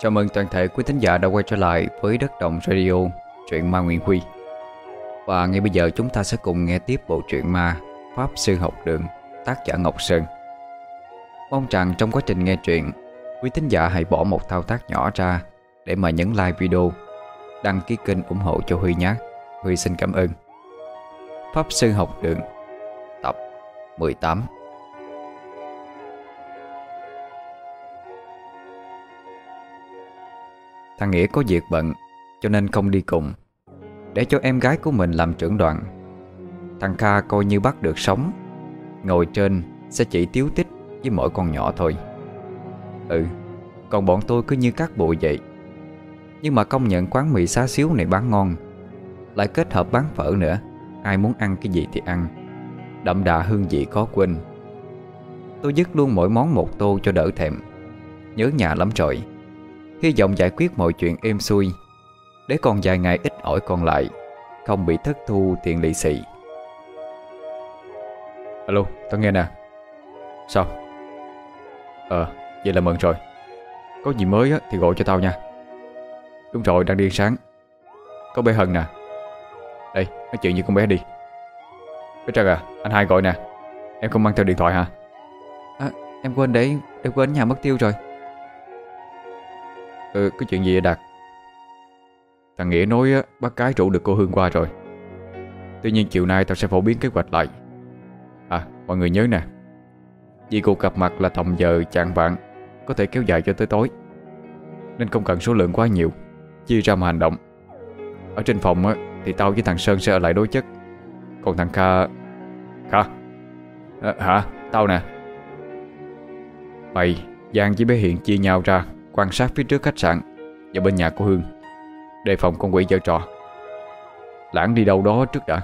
Chào mừng toàn thể quý thính giả đã quay trở lại với Đất Đồng Radio, truyện ma Nguyễn Huy. Và ngay bây giờ chúng ta sẽ cùng nghe tiếp bộ truyện ma Pháp Sư Học Đường, tác giả Ngọc Sơn. Mong rằng trong quá trình nghe truyện, quý thính giả hãy bỏ một thao tác nhỏ ra để mà nhấn like video, đăng ký kênh ủng hộ cho Huy nhé. Huy xin cảm ơn. Pháp Sư Học Đường, tập 18 Thằng Nghĩa có việc bận, Cho nên không đi cùng. Để cho em gái của mình làm trưởng đoàn. Thằng Kha coi như bắt được sống. Ngồi trên sẽ chỉ tiếu tích Với mỗi con nhỏ thôi. Ừ Còn bọn tôi cứ như các bụi vậy. Nhưng mà công nhận quán mì xá xíu này bán ngon. Lại kết hợp bán phở nữa. Ai muốn ăn cái gì thì ăn. Đậm đà hương vị khó quên. Tôi dứt luôn mỗi món một tô cho đỡ thèm. Nhớ nhà lắm rồi Hy vọng giải quyết mọi chuyện êm xuôi. Để còn vài ngày ít ỏi còn lại Không bị thất thu tiền lì xì. Alo, tao nghe nè. Sao? Ờ, vậy là mừng rồi. Có gì mới á, thì gọi cho tao nha. Đúng rồi, đang đi sáng. Có bé Hân nè. Đây, nói chuyện với con bé đi. Bé Trần à, anh hai gọi nè. Em không mang theo điện thoại hả? À, em quên đấy, em quên nhà mất tiêu rồi Ờ, ừ, có chuyện gì vậy Đạt? Thằng Nghĩa nói á, bác cái rủ được cô Hương qua rồi. Tuy nhiên chiều nay tao sẽ phổ biến kế hoạch lại. À, mọi người nhớ nè. Vì cuộc gặp mặt là tầm giờ chạng vạn Có thể kéo dài cho tới tối. Nên không cần số lượng quá nhiều Chia ra mà hành động. Ở trên phòng á, thì tao với thằng Sơn sẽ ở lại đối chất. Còn thằng Kha Kha? À, Hả? Tao nè. Mày, Giang với bé Hiện chia nhau ra. Quan sát phía trước khách sạn Và bên nhà của Hương Đề phòng con quỷ giở trò. Lãng đi đâu đó trước đã.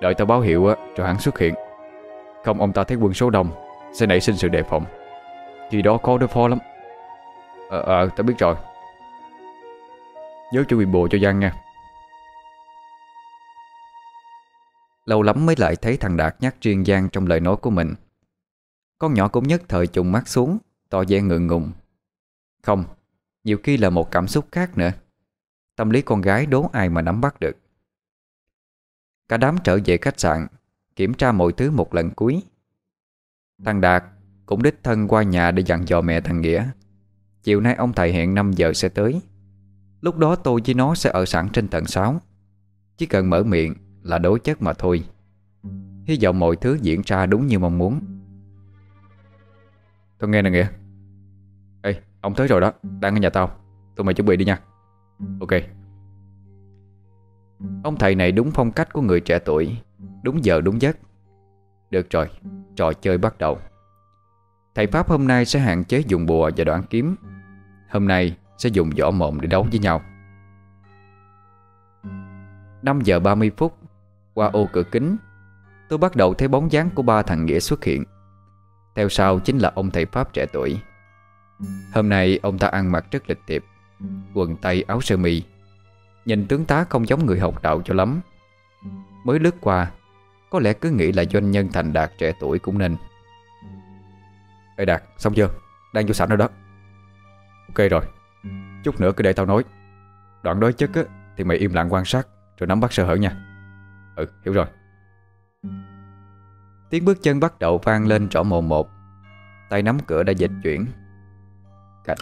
Đợi tao báo hiệu cho hắn xuất hiện. Không ông ta thấy quân số đông Sẽ nảy sinh sự đề phòng. Khi đó khó đối phó lắm. Ờ, ờ, tao biết rồi. Nhớ chuẩn bị bồ cho Giang nha. Lâu lắm mới lại thấy thằng Đạt nhắc riêng Giang trong lời nói của mình. Con nhỏ cũng nhất thời trùng mắt xuống Tỏ vẻ ngượng ngùng không, nhiều khi là một cảm xúc khác nữa. Tâm lý con gái đố ai mà nắm bắt được. Cả đám trở về khách sạn Kiểm tra mọi thứ một lần cuối. Thằng Đạt cũng đích thân qua nhà để dặn dò mẹ thằng Nghĩa. Chiều nay ông thầy hẹn 5 giờ sẽ tới. Lúc đó tôi với nó sẽ ở sẵn trên tầng 6 Chỉ cần mở miệng là đối chất mà thôi. Hy vọng mọi thứ diễn ra đúng như mong muốn. Tôi nghe nè Nghĩa ông tới rồi đó Đang ở nhà tao. Tụi mày chuẩn bị đi nha. Ok. Ông thầy này đúng phong cách của người trẻ tuổi Đúng giờ đúng giấc. Được rồi, trò chơi bắt đầu. Thầy Pháp hôm nay sẽ hạn chế dùng bùa và đoạn kiếm. Hôm nay sẽ dùng võ mộng để đấu với nhau. 5 giờ 30 phút Qua ô cửa kính Tôi bắt đầu thấy bóng dáng của ba thằng Nghĩa xuất hiện. Theo sau chính là ông thầy Pháp trẻ tuổi. Hôm nay ông ta ăn mặc rất lịch thiệp Quần tây áo sơ mi. Nhìn tướng tá không giống người học đạo cho lắm. Mới lướt qua Có lẽ cứ nghĩ là doanh nhân thành đạt trẻ tuổi cũng nên. Ê Đạt, xong chưa? Đang vô sẵn rồi đó. Ok rồi Chút nữa cứ để tao nói. Đoạn đối chất á, thì mày im lặng quan sát Rồi nắm bắt sơ hở nha. Ừ, hiểu rồi. Tiếng bước chân bắt đầu vang lên rõ mồm một. Tay nắm cửa đã dịch chuyển cạnh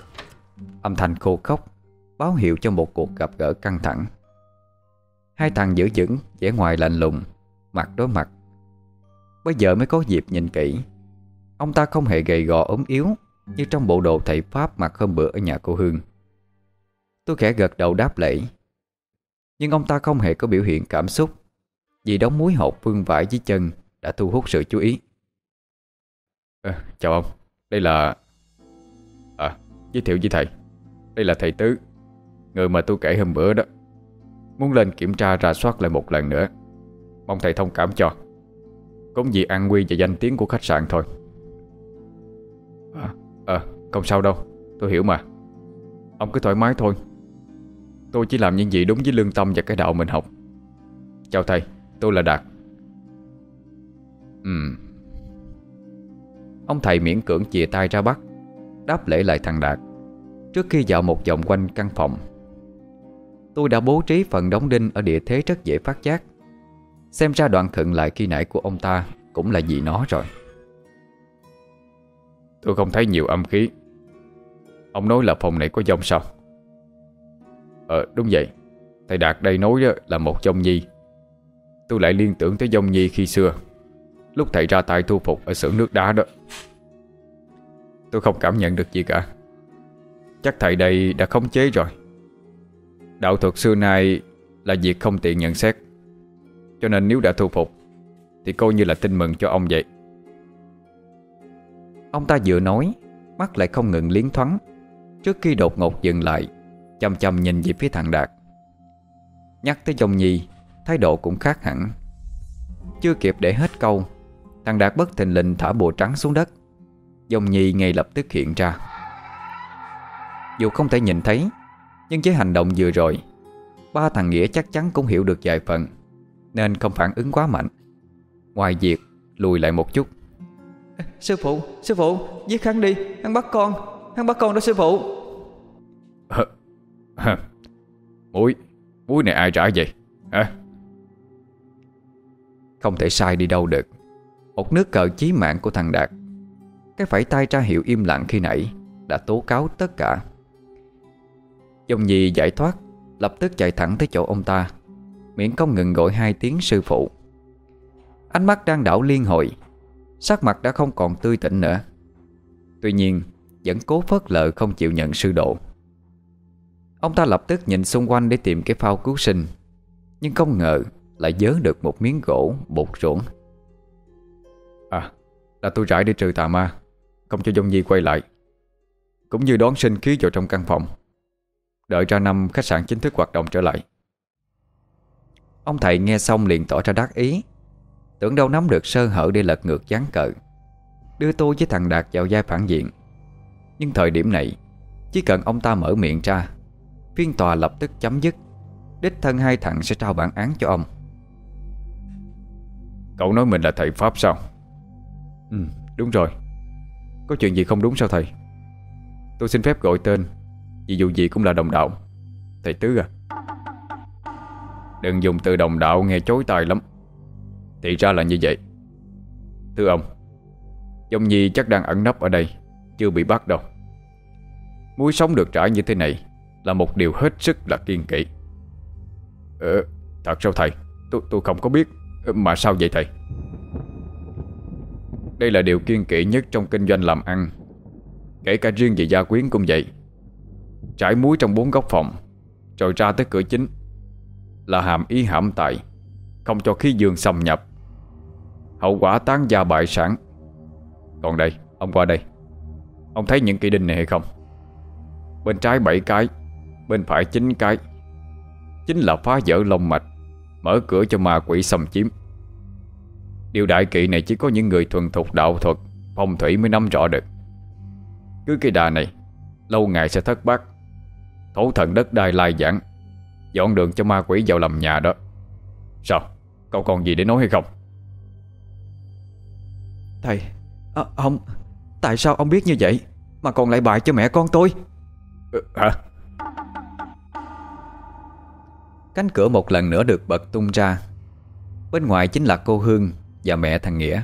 Âm thanh khô khốc Báo hiệu cho một cuộc gặp gỡ căng thẳng. Hai thằng giữ vững vẻ ngoài lạnh lùng Mặt đối mặt. Bây giờ mới có dịp nhìn kỹ. Ông ta không hề gầy gò ốm yếu Như trong bộ đồ thầy Pháp mặc hôm bữa ở nhà cô Hương. Tôi khẽ gật đầu đáp lễ. Nhưng ông ta không hề có biểu hiện cảm xúc Vì đóng muối hột vương vải dưới chân Đã thu hút sự chú ý. À, Chào ông. Đây là Giới thiệu với thầy. Đây là thầy Tứ Người mà tôi kể hôm bữa đó. Muốn lên kiểm tra rà soát lại một lần nữa. Mong thầy thông cảm cho. Cũng vì an nguy và danh tiếng của khách sạn thôi. À, à không sao đâu Tôi hiểu mà. Ông cứ thoải mái thôi. Tôi chỉ làm những gì đúng với lương tâm và cái đạo mình học. Chào thầy Tôi là Đạt. Ừm. Ông thầy miễn cưỡng chìa tay ra bắt. Đáp lễ lại thằng Đạt. Trước khi dạo một vòng quanh căn phòng, Tôi đã bố trí phần đóng đinh Ở địa thế rất dễ phát giác. Xem ra đoạn khựng lại khi nãy của ông ta Cũng là vì nó rồi. Tôi không thấy nhiều âm khí. Ông nói là phòng này có dông sao? Ờ đúng vậy. Thầy Đạt đây nói là một dông nhi. Tôi lại liên tưởng tới dông nhi khi xưa. Lúc thầy ra tay thu phục Ở xưởng nước đá đó. Tôi không cảm nhận được gì cả. Chắc thầy đây đã khống chế rồi. Đạo thuật xưa nay Là việc không tiện nhận xét. Cho nên nếu đã thu phục, Thì coi như là tin mừng cho ông vậy. Ông ta vừa nói, Mắt lại không ngừng liến thoáng. Trước khi đột ngột dừng lại, Chăm chăm nhìn về phía thằng Đạt. Nhắc tới dòng nhi, Thái độ cũng khác hẳn. Chưa kịp để hết câu, Thằng Đạt bất thình lình thả bùa trắng xuống đất. Dòng nhi ngay lập tức hiện ra. Dù không thể nhìn thấy Nhưng với hành động vừa rồi Ba thằng Nghĩa chắc chắn cũng hiểu được vài phần Nên không phản ứng quá mạnh. Ngoài việc lùi lại một chút. Sư phụ, sư phụ, giết hắn đi Hắn bắt con, hắn bắt con đó sư phụ. Muối, muối này ai trả vậy? Hả? Không thể sai đi đâu được. Một nước cờ chí mạng của thằng Đạt cái phải tay ra hiệu im lặng khi nãy Đã tố cáo tất cả. Dòng nhi giải thoát, Lập tức chạy thẳng tới chỗ ông ta. Miễn không ngừng gọi hai tiếng sư phụ. Ánh mắt đang đảo liên hồi, Sắc mặt đã không còn tươi tỉnh nữa. Tuy nhiên, Vẫn cố phớt lờ không chịu nhận sư độ. Ông ta lập tức nhìn xung quanh để tìm cái phao cứu sinh, Nhưng không ngờ Lại dớ được một miếng gỗ bột ruộng À Là tôi rải để trừ tà ma. Không cho dông nhi quay lại Cũng như đón sinh khí vào trong căn phòng. Đợi ra năm khách sạn chính thức hoạt động trở lại. Ông thầy nghe xong liền tỏ ra đắc ý. Tưởng đâu nắm được sơ hở để lật ngược gián cờ. Đưa tôi với thằng Đạt vào vai phản diện. Nhưng thời điểm này Chỉ cần ông ta mở miệng ra Phiên tòa lập tức chấm dứt. Đích thân hai thằng sẽ trao bản án cho ông. Cậu nói mình là thầy Pháp sao? Ừ đúng rồi có chuyện gì không đúng sao thầy? Tôi xin phép gọi tên Vì dù gì cũng là đồng đạo. Thầy Tứ à? Đừng dùng từ đồng đạo nghe chối tai lắm. Thì ra là như vậy. Thưa ông Dông Nhi chắc đang ẩn nấp ở đây Chưa bị bắt đâu. Muối sống được trải như thế này Là một điều hết sức là kiên kỵ. Ờ Thật sao thầy? Tôi, tôi không có biết. Ờ, mà sao vậy thầy? Đây là điều kiên kỵ nhất trong kinh doanh làm ăn. Kể cả riêng về gia quyến cũng vậy. Trải muối trong bốn góc phòng Rồi ra tới cửa chính Là hàm ý hãm tại Không cho khí dương xâm nhập. Hậu quả tán gia bại sản. Còn đây, ông qua đây. Ông thấy những cây đinh này hay không? Bên trái 7 cái Bên phải 9 cái. Chính là phá vỡ lông mạch Mở cửa cho ma quỷ xâm chiếm. Điều đại kỵ này chỉ có những người thuần thục đạo thuật Phong thủy mới nắm rõ được. Cứ cái đà này Lâu ngày sẽ thất bát. Thổ thần đất đai lai giảng Dọn đường cho ma quỷ vào làm nhà đó. Sao? Cậu còn gì để nói hay không? Thầy à, Ông Tại sao ông biết như vậy? Mà còn lại bại cho mẹ con tôi. Ừ, Hả? Cánh cửa một lần nữa được bật tung ra. Bên ngoài chính là cô Hương và mẹ thằng Nghĩa.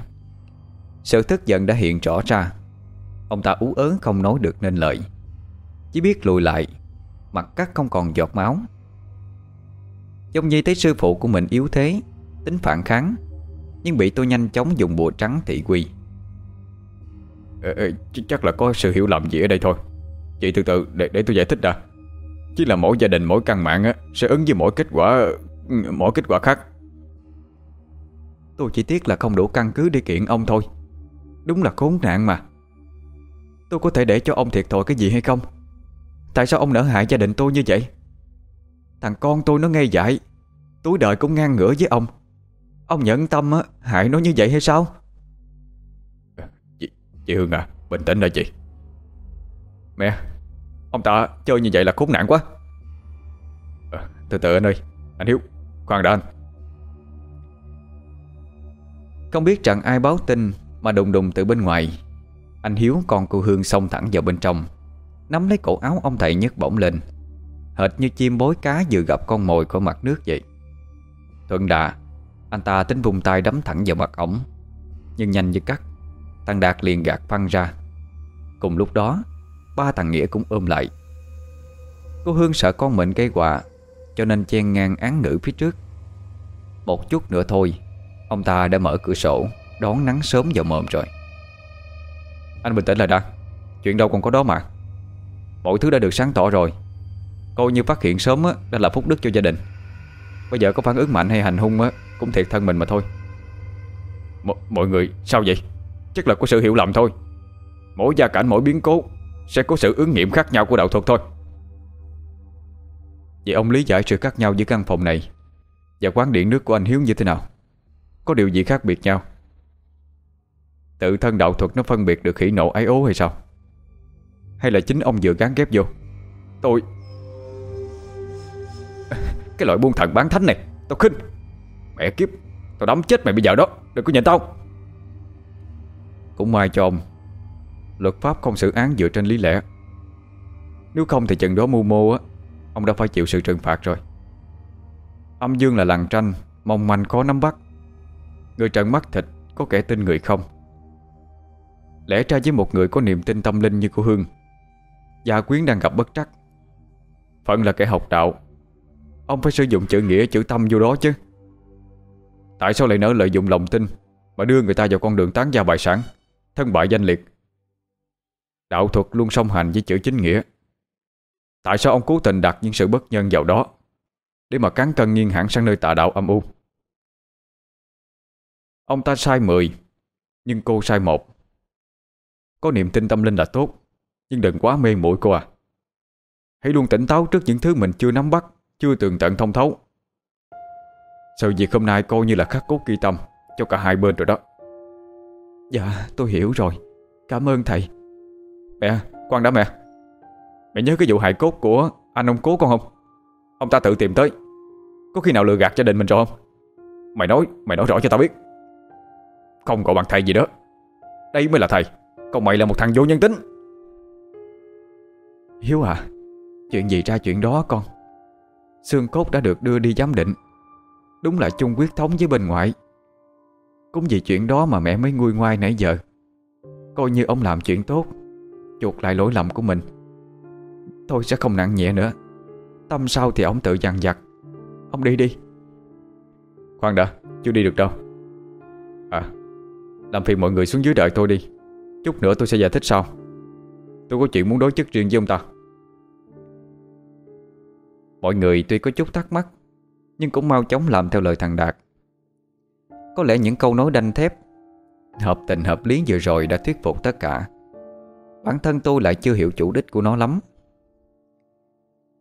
Sự tức giận đã hiện rõ ra. Ông ta ú ớn không nói được nên lời. Chỉ biết lùi lại Mặt cắt không còn giọt máu. Giống như thấy sư phụ của mình yếu thế Tính phản kháng Nhưng bị tôi nhanh chóng dùng bùa trắng thị quy. Ờ, ờ, Chắc là có sự hiểu lầm gì ở đây thôi. Chị từ từ để, để tôi giải thích đã. Chỉ là mỗi gia đình mỗi căn mạng á, Sẽ ứng với mỗi kết quả ừ, Mỗi kết quả khác. Tôi chỉ tiếc là không đủ căn cứ để kiện ông thôi. Đúng là khốn nạn mà. Tôi có thể để cho ông thiệt thòi cái gì hay không? Tại sao ông nỡ hại gia đình tôi như vậy? Thằng con tôi nó ngây dại Túi đời cũng ngang ngửa với ông. Ông nhẫn tâm á, hại nó như vậy hay sao? Chị, chị Hương à Bình tĩnh lại chị. Mẹ Ông ta chơi như vậy là khốn nạn quá. À, Từ từ anh ơi Anh Hiếu Khoan đã anh. Không biết chẳng ai báo tin Mà đùng đùng từ bên ngoài. Anh Hiếu con cô Hương xông thẳng vào bên trong Nắm lấy cổ áo ông thầy nhấc bổng lên. Hệt như chim bối cá vừa gặp con mồi khỏi mặt nước vậy. Thuận đà Anh ta tính vùng tay đấm thẳng vào mặt ổng Nhưng nhanh như cắt Thằng Đạt liền gạt phăng ra. Cùng lúc đó Ba thằng Nghĩa cũng ôm lại. Cô Hương sợ con mình gây họa, Cho nên chen ngang án ngữ phía trước. Một chút nữa thôi Ông ta đã mở cửa sổ Đón nắng sớm vào mồm rồi. Anh bình tĩnh lại đã Chuyện đâu còn có đó mà. Mọi thứ đã được sáng tỏ rồi. Coi như phát hiện sớm á, đã là phúc đức cho gia đình. Bây giờ có phản ứng mạnh hay hành hung á, Cũng thiệt thân mình mà thôi. M Mọi người sao vậy? Chắc là có sự hiểu lầm thôi. Mỗi gia cảnh mỗi biến cố Sẽ có sự ứng nghiệm khác nhau của đạo thuật thôi. Vậy ông lý giải sự khác nhau giữa căn phòng này Và quán điện nước của anh Hiếu như thế nào? Có điều gì khác biệt nhau? Tự thân đạo thuật nó phân biệt được khỉ nộ ái ố hay sao? Hay là chính ông vừa gán ghép vô? Tôi Cái loại buôn thần bán thánh này, Tao khinh. Mẹ kiếp, Tao đấm chết mày bây giờ đó, Đừng có nhìn tao. Cũng may cho ông, Luật pháp không xử án dựa trên lý lẽ. Nếu không thì chừng đó mưu mô á, Ông đã phải chịu sự trừng phạt rồi. Âm dương là làng tranh, Mong manh khó nắm bắt. Người trần mắt thịt, Có kẻ tin người không? Lẽ ra với một người có niềm tin tâm linh như cô Hương, Gia quyến đang gặp bất trắc. Phận là kẻ học đạo, Ông phải sử dụng chữ nghĩa, chữ tâm vô đó chứ. Tại sao lại nỡ lợi dụng lòng tin Mà đưa người ta vào con đường tán gia bài sản, Thân bại danh liệt? Đạo thuật luôn song hành với chữ chính nghĩa. Tại sao ông cố tình đặt những sự bất nhân vào đó Để mà cán cân nghiêng hẳn sang nơi tà đạo âm u? Ông ta sai mười Nhưng cô sai một. Có niềm tin tâm linh là tốt Nhưng đừng quá mê muội cô à. Hãy luôn tỉnh táo trước những thứ mình chưa nắm bắt Chưa tường tận thông thấu. Sự việc hôm nay coi như là khắc cốt ghi tâm Cho cả hai bên rồi đó. Dạ tôi hiểu rồi. Cảm ơn thầy. Mẹ, khoan đã mẹ. Mẹ nhớ cái vụ hại cốt của anh ông cố con không? Ông ta tự tìm tới. Có khi nào lừa gạt gia đình mình rồi không? Mày nói, mày nói rõ cho tao biết không gọi bằng thầy gì đó. Đây mới là thầy. Còn mày là một thằng vô nhân tính. Hiếu à Chuyện gì ra chuyện đó con? Xương cốt đã được đưa đi giám định. Đúng là chung quyết thống với bên ngoại. Cũng vì chuyện đó mà mẹ mới nguôi ngoai nãy giờ. Coi như ông làm chuyện tốt Chuột lại lỗi lầm của mình. Tôi sẽ không nặng nhẹ nữa. Tâm sau thì ông tự dằn vặt. Ông đi đi. Khoan đã, chưa đi được đâu làm phiền mọi người xuống dưới đợi tôi đi. Chút nữa tôi sẽ giải thích sau. Tôi có chuyện muốn đối chức riêng với ông ta. Mọi người tuy có chút thắc mắc, Nhưng cũng mau chóng làm theo lời thằng Đạt. Có lẽ những câu nói đanh thép, Hợp tình hợp lý vừa rồi đã thuyết phục tất cả. Bản thân tôi lại chưa hiểu chủ đích của nó lắm.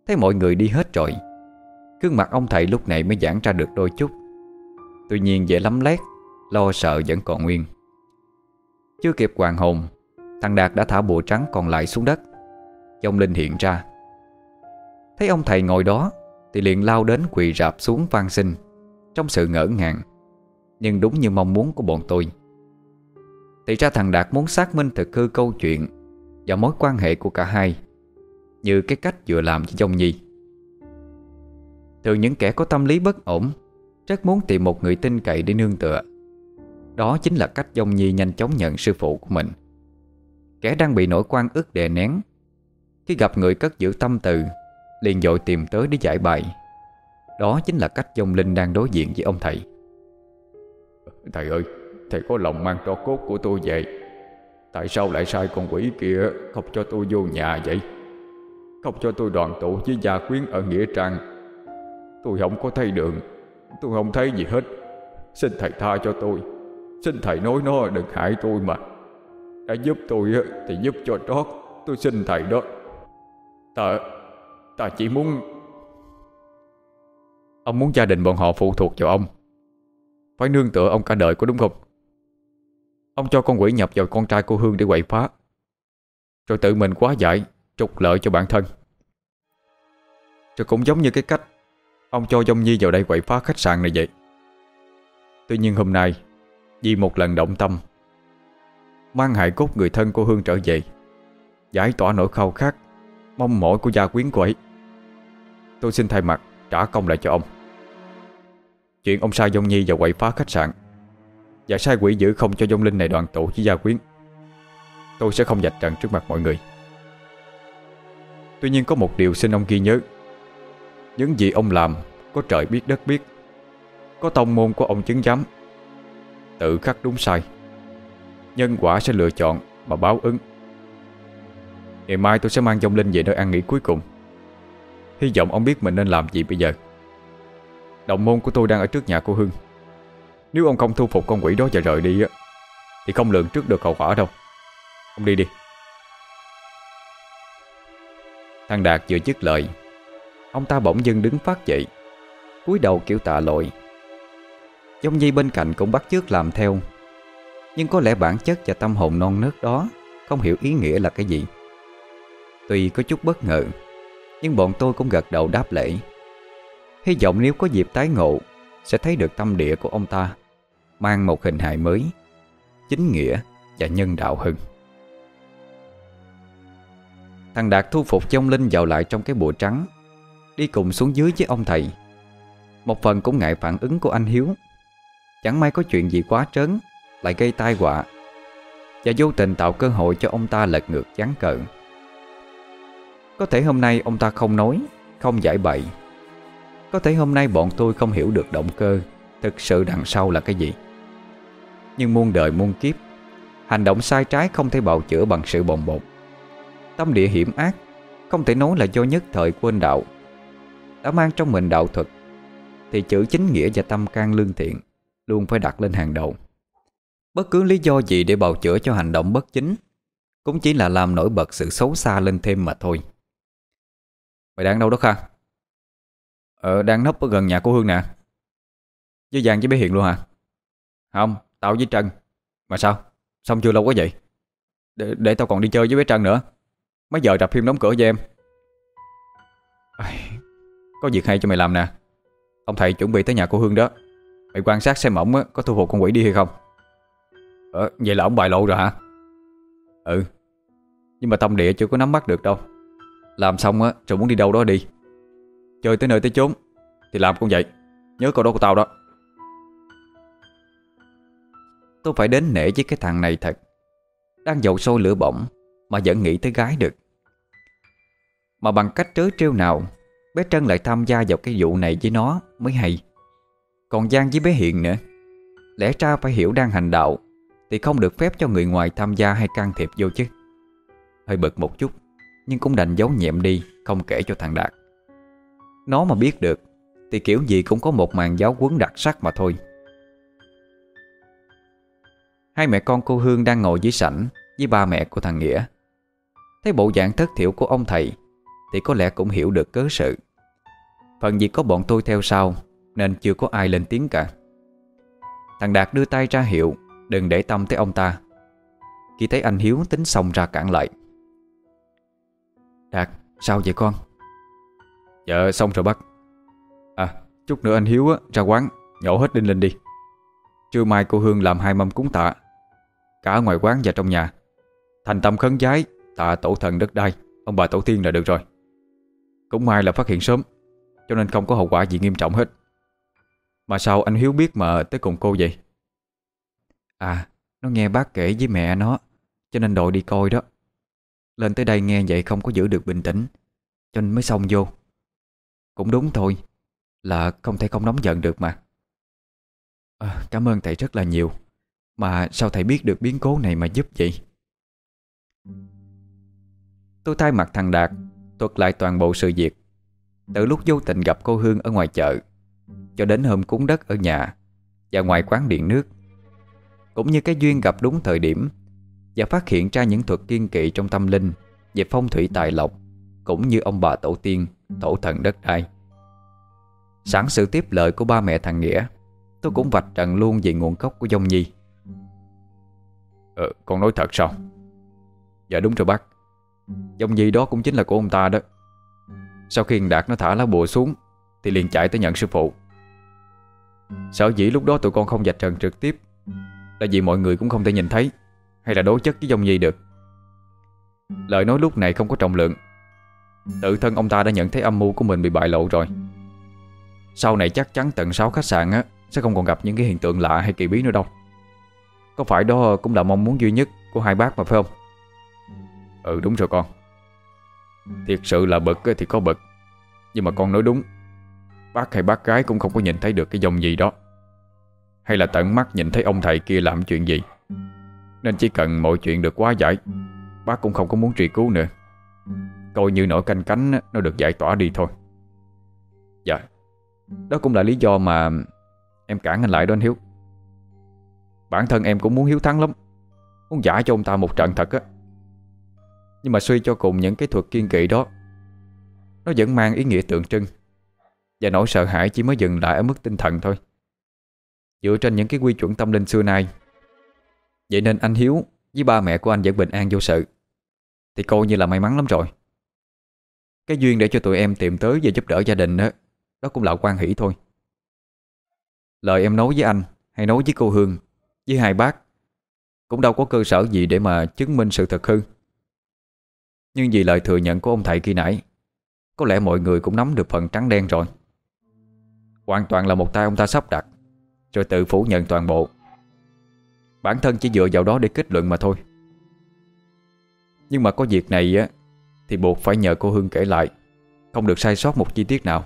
Thấy mọi người đi hết rồi Gương mặt ông thầy lúc này mới giãn ra được đôi chút. Tuy nhiên dễ lắm lét, Lo sợ vẫn còn nguyên. Chưa kịp hoàng hồn, Thằng Đạt đã thả bùa trắng còn lại xuống đất. Dông linh hiện ra. Thấy ông thầy ngồi đó, Thì liền lao đến quỳ rạp xuống van xin, Trong sự ngỡ ngàng, Nhưng đúng như mong muốn của bọn tôi. Thì ra thằng Đạt muốn xác minh thực hư câu chuyện Và mối quan hệ của cả hai, Như cái cách vừa làm cho Dông Nhi. Thường những kẻ có tâm lý bất ổn, Rất muốn tìm một người tin cậy để nương tựa. Đó chính là cách Dông Nhi nhanh chóng nhận sư phụ của mình. Kẻ đang bị nỗi quan ức đè nén, Khi gặp người cất giữ tâm từ, Liền dội tìm tới để giải bài. Đó chính là cách dông linh đang đối diện với ông thầy. Thầy ơi, Thầy có lòng mang tro cốt của tôi về Tại sao lại sai con quỷ kia Không cho tôi vô nhà vậy? Không cho tôi đoàn tụ với gia quyến ở Nghĩa Trang. Tôi không có thấy đường, Tôi không thấy gì hết. Xin thầy tha cho tôi. Xin thầy nói nó, đừng hại tôi mà. Đã giúp tôi thì giúp cho trót. Tôi xin thầy đó. Ta Ta chỉ muốn, Ông muốn gia đình bọn họ phụ thuộc vào ông. Phải nương tựa ông cả đời có đúng không? Ông cho con quỷ nhập vào con trai cô Hương để quậy phá. Rồi tự mình quá giải Trục lợi cho bản thân. Rồi cũng giống như cái cách Ông cho Dông Nhi vào đây quậy phá khách sạn này vậy. Tuy nhiên hôm nay vì một lần động tâm. Mang hại cốt người thân cô Hương trở về, Giải tỏa nỗi khao khát, Mong mỏi của gia quyến của ấy. Tôi xin thay mặt trả công lại cho ông. Chuyện ông sai Dông Nhi vào quậy phá khách sạn Và sai quỷ giữ không cho Dông Linh này đoàn tụ với gia quyến, Tôi sẽ không dạch trần trước mặt mọi người. Tuy nhiên có một điều xin ông ghi nhớ. Những gì ông làm Có trời biết đất biết, Có tông môn của ông chứng giám. Tự khắc đúng sai. Nhân quả sẽ lựa chọn mà báo ứng. Ngày mai tôi sẽ mang dông linh về nơi ăn nghỉ cuối cùng. Hy vọng ông biết mình nên làm gì bây giờ. Đồng môn của tôi đang ở trước nhà cô Hưng. Nếu ông không thu phục con quỷ đó và rời đi Thì không lường trước được hậu quả đâu. Ông đi đi. Thằng Đạt vừa dứt lời, Ông ta bỗng dưng đứng phát dậy, cúi đầu kiểu tạ lội. Dông Nhi bên cạnh cũng bắt chước làm theo. Nhưng có lẽ bản chất và tâm hồn non nớt đó Không hiểu ý nghĩa là cái gì. Tuy có chút bất ngờ, Nhưng bọn tôi cũng gật đầu đáp lễ. Hy vọng nếu có dịp tái ngộ, Sẽ thấy được tâm địa của ông ta, Mang một hình hài mới, Chính nghĩa và nhân đạo hơn. Thằng Đạt thu phục trong linh vào lại trong cái bùa trắng, Đi cùng xuống dưới với ông thầy. Một phần cũng ngại phản ứng của anh Hiếu. Chẳng may có chuyện gì quá trớn, Lại gây tai họa. Và vô tình tạo cơ hội cho ông ta lật ngược chán cờ. Có thể hôm nay ông ta không nói, Không giải bậy Có thể hôm nay bọn tôi không hiểu được động cơ, Thực sự đằng sau là cái gì. Nhưng muôn đời muôn kiếp, Hành động sai trái không thể bào chữa bằng sự bồng bột. Tâm địa hiểm ác, Không thể nói là do nhất thời quên đạo. Đã mang trong mình đạo thuật, Thì chữ chính nghĩa và tâm can lương thiện. Luôn phải đặt lên hàng đầu Bất cứ lý do gì để bào chữa cho hành động bất chính Cũng chỉ là làm nổi bật sự xấu xa lên thêm mà thôi Mày đang đâu đó Kha? Ờ đang nấp ở gần nhà của Hương nè Với giang với bé Hiền luôn hả? Không, tao với Trân Mà sao? Xong chưa lâu quá vậy? Để, để tao còn đi chơi với bé Trân nữa Mấy giờ rạp phim đóng cửa cho em Có việc hay cho mày làm nè Ông thầy chuẩn bị tới nhà của Hương đó Mày quan sát xem ổng có thu phục con quỷ đi hay không? Ờ, vậy là ổng bại lộ rồi hả? Ừ. Nhưng mà tâm địa chưa có nắm bắt được đâu. Làm xong á, rồi muốn đi đâu đó đi. Chơi tới nơi tới chốn Thì làm cũng vậy. Nhớ câu đó của tao đó. Tôi phải đến nể với cái thằng này thật. Đang dầu sôi lửa bỏng Mà vẫn nghĩ tới gái được. Mà bằng cách trớ trêu nào Bé Trân lại tham gia vào cái vụ này với nó Mới hay. Còn Giang với bé Hiện nữa. Lẽ ra phải hiểu đang hành đạo, Thì không được phép cho người ngoài tham gia hay can thiệp vô chứ. Hơi bực một chút, Nhưng cũng đành giấu nhẹm đi, Không kể cho thằng Đạt. Nó mà biết được, Thì kiểu gì cũng có một màn giáo quấn đặc sắc mà thôi. Hai mẹ con cô Hương đang ngồi dưới sảnh, Với ba mẹ của thằng Nghĩa. Thấy bộ dạng thất thiểu của ông thầy, Thì có lẽ cũng hiểu được cớ sự. Phần gì có bọn tôi theo sau nên chưa có ai lên tiếng cả. Thằng Đạt đưa tay ra hiệu Đừng để tâm tới ông ta. Khi thấy anh Hiếu tính xong ra cản lại. Đạt, sao vậy con? Dạ xong rồi bác. À, chút nữa anh Hiếu á, ra quán Nhổ hết đinh lên đi. Trưa mai cô Hương làm hai mâm cúng tạ Cả ngoài quán và trong nhà. Thành tâm khấn giái Tạ tổ thần đất đai Ông bà tổ tiên là được rồi. Cũng may là phát hiện sớm Cho nên không có hậu quả gì nghiêm trọng hết. Mà sao anh Hiếu biết mà tới cùng cô vậy? À Nó nghe bác kể với mẹ nó Cho nên đội đi coi đó. Lên tới đây nghe vậy không có giữ được bình tĩnh Cho nên mới xong vô. Cũng đúng thôi Là không thể không nóng giận được mà. À, Cảm ơn thầy rất là nhiều. Mà sao thầy biết được biến cố này mà giúp vậy? Tôi thay mặt thằng Đạt Thuật lại toàn bộ sự việc. Từ lúc vô tình gặp cô Hương ở ngoài chợ cho đến hôm cúng đất ở nhà Và ngoài quán điện nước. Cũng như cái duyên gặp đúng thời điểm Và phát hiện ra những thuật kiên kỵ trong tâm linh Về phong thủy tài lộc Cũng như ông bà tổ tiên Tổ thần đất đai Sẵn sự tiếp lời của ba mẹ thằng Nghĩa Tôi cũng vạch trần luôn về nguồn gốc của Dông Nhi. Ờ, con nói thật sao? Dạ đúng rồi bác. Dông Nhi đó cũng chính là của ông ta đó. Sau khi Đạt nó thả lá bùa xuống Thì liền chạy tới nhận sư phụ Sở dĩ lúc đó tụi con không dạch trần trực tiếp, Là vì mọi người cũng không thể nhìn thấy, Hay là đối chất với Dông Nhi được. Lời nói lúc này không có trọng lượng. Tự thân ông ta đã nhận thấy âm mưu của mình bị bại lộ rồi. Sau này chắc chắn tận sáu khách sạn á, Sẽ không còn gặp những cái hiện tượng lạ hay kỳ bí nữa đâu. Có phải đó cũng là mong muốn duy nhất Của hai bác mà phải không? Ừ đúng rồi con. Thiệt sự là bực thì có bực, Nhưng mà con nói đúng. Bác hay bác gái cũng không có nhìn thấy được cái dòng gì đó. Hay là tận mắt nhìn thấy ông thầy kia làm chuyện gì. Nên chỉ cần mọi chuyện được quá giải, Bác cũng không có muốn truy cứu nữa. Coi như nỗi canh cánh Nó được giải tỏa đi thôi. Dạ Đó cũng là lý do mà Em cản anh lại đó anh Hiếu. Bản thân em cũng muốn Hiếu thắng lắm, Muốn giả cho ông ta một trận thật á. Nhưng mà suy cho cùng những cái thuật kiên kỵ đó, Nó vẫn mang ý nghĩa tượng trưng. Và nỗi sợ hãi chỉ mới dừng lại ở mức tinh thần thôi. Dựa trên những cái quy chuẩn tâm linh xưa nay, Vậy nên anh Hiếu với ba mẹ của anh vẫn bình an vô sự. Thì coi như là may mắn lắm rồi. Cái duyên để cho tụi em tìm tới và giúp đỡ gia đình đó Đó cũng là quan hỷ thôi. Lời em nói với anh Hay nói với cô Hương, Với hai bác, Cũng đâu có cơ sở gì để mà chứng minh sự thật hư. Nhưng vì lời thừa nhận của ông thầy khi nãy, Có lẽ mọi người cũng nắm được phần trắng đen rồi. Hoàn toàn là một tay ông ta sắp đặt, Rồi tự phủ nhận toàn bộ. Bản thân chỉ dựa vào đó để kết luận mà thôi. Nhưng mà có việc này á, Thì buộc phải nhờ cô Hương kể lại, Không được sai sót một chi tiết nào.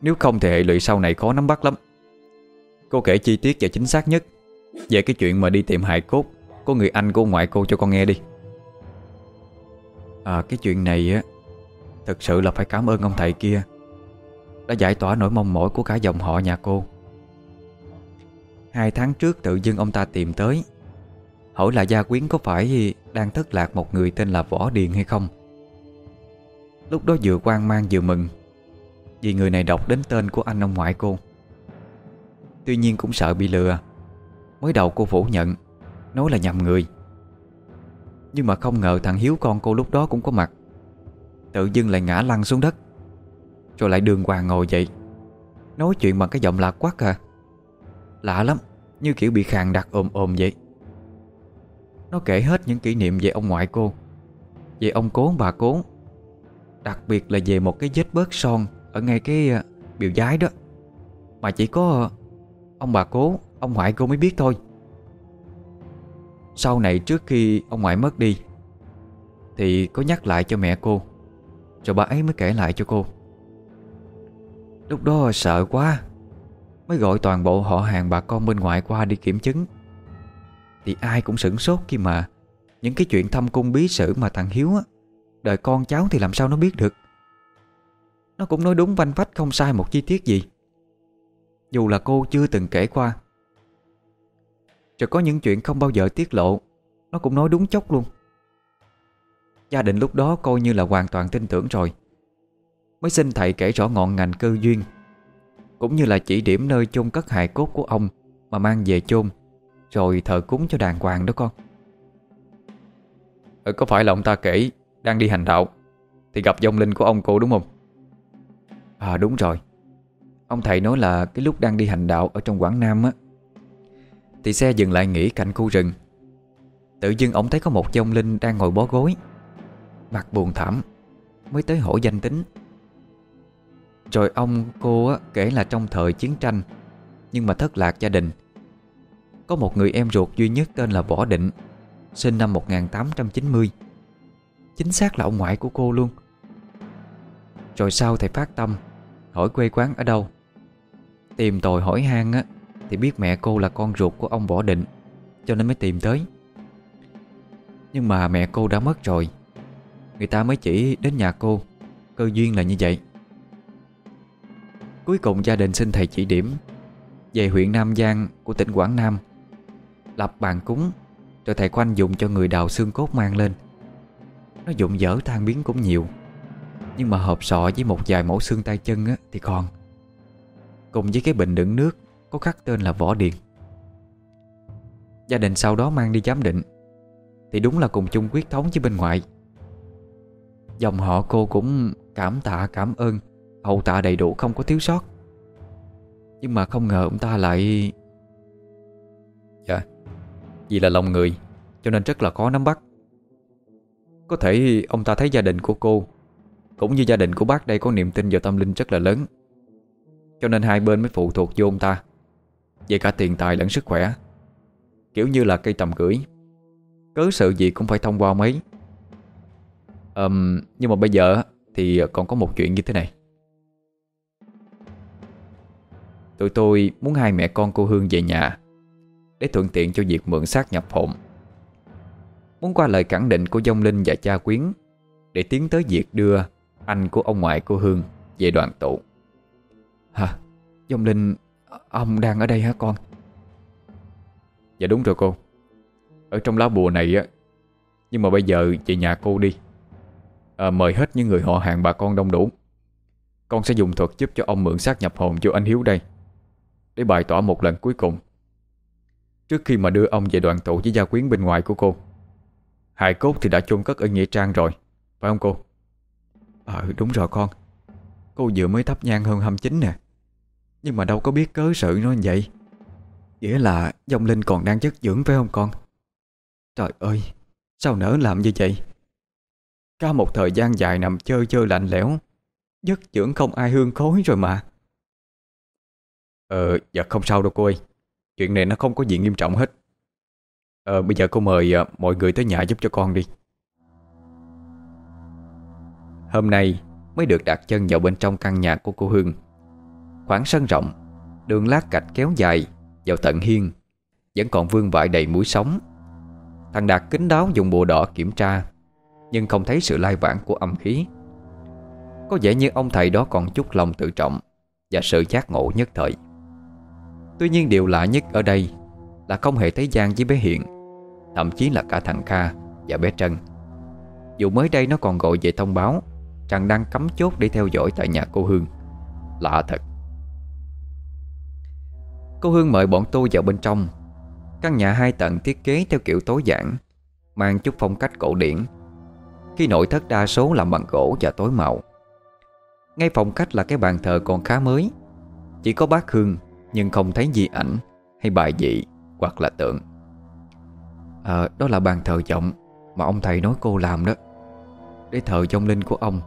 Nếu không thì hệ lụy sau này khó nắm bắt lắm. Cô kể chi tiết và chính xác nhất Về cái chuyện mà đi tìm hài cốt Của người anh của ngoại cô cho con nghe đi. À cái chuyện này á Thực sự là phải cảm ơn ông thầy kia. Đã giải tỏa nỗi mong mỏi của cả dòng họ nhà cô. Hai tháng trước tự dưng ông ta tìm tới, Hỏi là gia quyến có phải đang thất lạc một người tên là Võ Điền hay không. Lúc đó vừa quan mang vừa mừng, Vì người này đọc đến tên của anh ông ngoại cô. Tuy nhiên cũng sợ bị lừa, Mới đầu cô phủ nhận, Nói là nhầm người. Nhưng mà không ngờ thằng Hiếu con cô lúc đó cũng có mặt, Tự dưng lại ngã lăn xuống đất. Rồi lại đường hoàng ngồi dậy. Nói chuyện bằng cái giọng lạc quắc à. Lạ lắm Như kiểu bị khàn đặt ồm ồm vậy. Nó kể hết những kỷ niệm về ông ngoại cô Về ông cố bà cố. Đặc biệt là về một cái vết bớt son Ở ngay cái à, biểu giái đó. Mà chỉ có à, Ông bà cố, ông ngoại cô mới biết thôi. Sau này trước khi ông ngoại mất đi Thì có nhắc lại cho mẹ cô. Rồi bà ấy mới kể lại cho cô. Lúc đó sợ quá. Mới gọi toàn bộ họ hàng bà con bên ngoài qua đi kiểm chứng. Thì ai cũng sửng sốt khi mà Những cái chuyện thăm cung bí sử mà thằng Hiếu á, Đời con cháu thì làm sao nó biết được? Nó cũng nói đúng vanh vách không sai một chi tiết gì. Dù là cô chưa từng kể qua. Rồi có những chuyện không bao giờ tiết lộ, Nó cũng nói đúng chốc luôn. Gia đình lúc đó coi như là hoàn toàn tin tưởng rồi. Mới xin thầy kể rõ ngọn ngành cơ duyên cũng như là chỉ điểm nơi chôn cất hài cốt của ông Mà mang về chôn Rồi thờ cúng cho đàng hoàng đó con. Ừ, Có phải là ông ta kể Đang đi hành đạo Thì gặp dòng linh của ông cô đúng không? À đúng rồi. Ông thầy nói là cái lúc đang đi hành đạo Ở trong Quảng Nam á Thì xe dừng lại nghỉ cạnh khu rừng. Tự dưng ông thấy có một dông linh Đang ngồi bó gối Mặt buồn thảm Mới tới hỏi danh tính rồi ông cô á, kể là trong thời chiến tranh Nhưng mà thất lạc gia đình. Có một người em ruột duy nhất tên là Võ Định Sinh năm 1890 Chính xác là ông ngoại của cô luôn. Rồi sau thầy phát tâm Hỏi quê quán ở đâu. Tìm tòi hỏi han á Thì biết mẹ cô là con ruột của ông Võ Định Cho nên mới tìm tới. Nhưng mà mẹ cô đã mất rồi. Người ta mới chỉ đến nhà cô Cơ duyên là như vậy. Cuối cùng gia đình xin thầy chỉ điểm. Về huyện Nam Giang của tỉnh Quảng Nam Lập bàn cúng Rồi thầy khoanh dùng cho người đào xương cốt mang lên. Nó dụng dở tan biến cũng nhiều Nhưng mà hộp sọ với một vài mẫu xương tay chân á, thì còn. Cùng với cái bình đựng nước Có khắc tên là Võ Điền. Gia đình sau đó mang đi giám định Thì đúng là cùng chung quyết thống với bên ngoại. Dòng họ cô cũng cảm tạ cảm ơn. Hậu tạ đầy đủ không có thiếu sót. Nhưng mà không ngờ ông ta lại Dạ Vì là lòng người Cho nên rất là khó nắm bắt. Có thể ông ta thấy gia đình của cô Cũng như gia đình của bác đây có niềm tin vào tâm linh rất là lớn. Cho nên hai bên mới phụ thuộc vô ông ta Về cả tiền tài lẫn sức khỏe. Kiểu như là cây tầm gửi Cớ sự gì cũng phải thông qua mấy. Um, Nhưng mà bây giờ Thì còn có một chuyện như thế này. Tụi tôi muốn hai mẹ con cô Hương về nhà Để thuận tiện cho việc mượn xác nhập hồn. Muốn qua lời khẳng định của Dông Linh và cha quyến Để tiến tới việc đưa anh của ông ngoại cô Hương về đoàn tụ. Hả? Dông Linh, ông đang ở đây hả con? Dạ đúng rồi cô. Ở trong lá bùa này á Nhưng mà bây giờ về nhà cô đi. À, Mời hết những người họ hàng bà con đông đủ. Con sẽ dùng thuật giúp cho ông mượn xác nhập hồn cho anh Hiếu đây. Để bày tỏ một lần cuối cùng. Trước khi mà đưa ông về đoàn tụ với gia quyến bên ngoài của cô, Hài cốt thì đã chôn cất ở Nghĩa Trang rồi, Phải không cô? Ờ đúng rồi con. Cô vừa mới thắp nhang hơn 29 nè. Nhưng mà đâu có biết cớ sự nó như vậy. Nghĩa là dòng linh còn đang chất dưỡng, phải không con? Trời ơi, Sao nỡ làm như vậy? Cả một thời gian dài nằm chơi chơi lạnh lẽo Giấc dưỡng không ai hương khối rồi mà. Ờ dạ không sao đâu cô ơi. Chuyện này nó không có gì nghiêm trọng hết. Ờ bây giờ cô mời uh, mọi người tới nhà giúp cho con đi. Hôm nay mới được đặt chân vào bên trong căn nhà của cô Hương. Khoảng sân rộng Đường lát gạch kéo dài Vào tận hiên Vẫn còn vương vãi đầy muối sống Thằng Đạt kính đáo dùng bùa đỏ kiểm tra Nhưng không thấy sự lai vãng của âm khí. Có vẻ như ông thầy đó còn chút lòng tự trọng Và sự giác ngộ nhất thời. Tuy nhiên điều lạ nhất ở đây Là không hề thấy Giang với bé Hiện Thậm chí là cả thằng Kha và bé Trân. Dù mới đây nó còn gọi về thông báo Rằng đang cấm chốt để theo dõi tại nhà cô Hương. Lạ thật. Cô Hương mời bọn tôi vào bên trong. Căn nhà hai tầng thiết kế theo kiểu tối giản, Mang chút phong cách cổ điển. Khi nội thất đa số làm bằng gỗ và tối màu. Ngay phòng khách là cái bàn thờ còn khá mới. Chỉ có bác hương nhưng không thấy gì ảnh Hay bài dị hoặc là tượng. À đó là bàn thờ trọng Mà ông thầy nói cô làm đó. Để thờ trong linh của ông.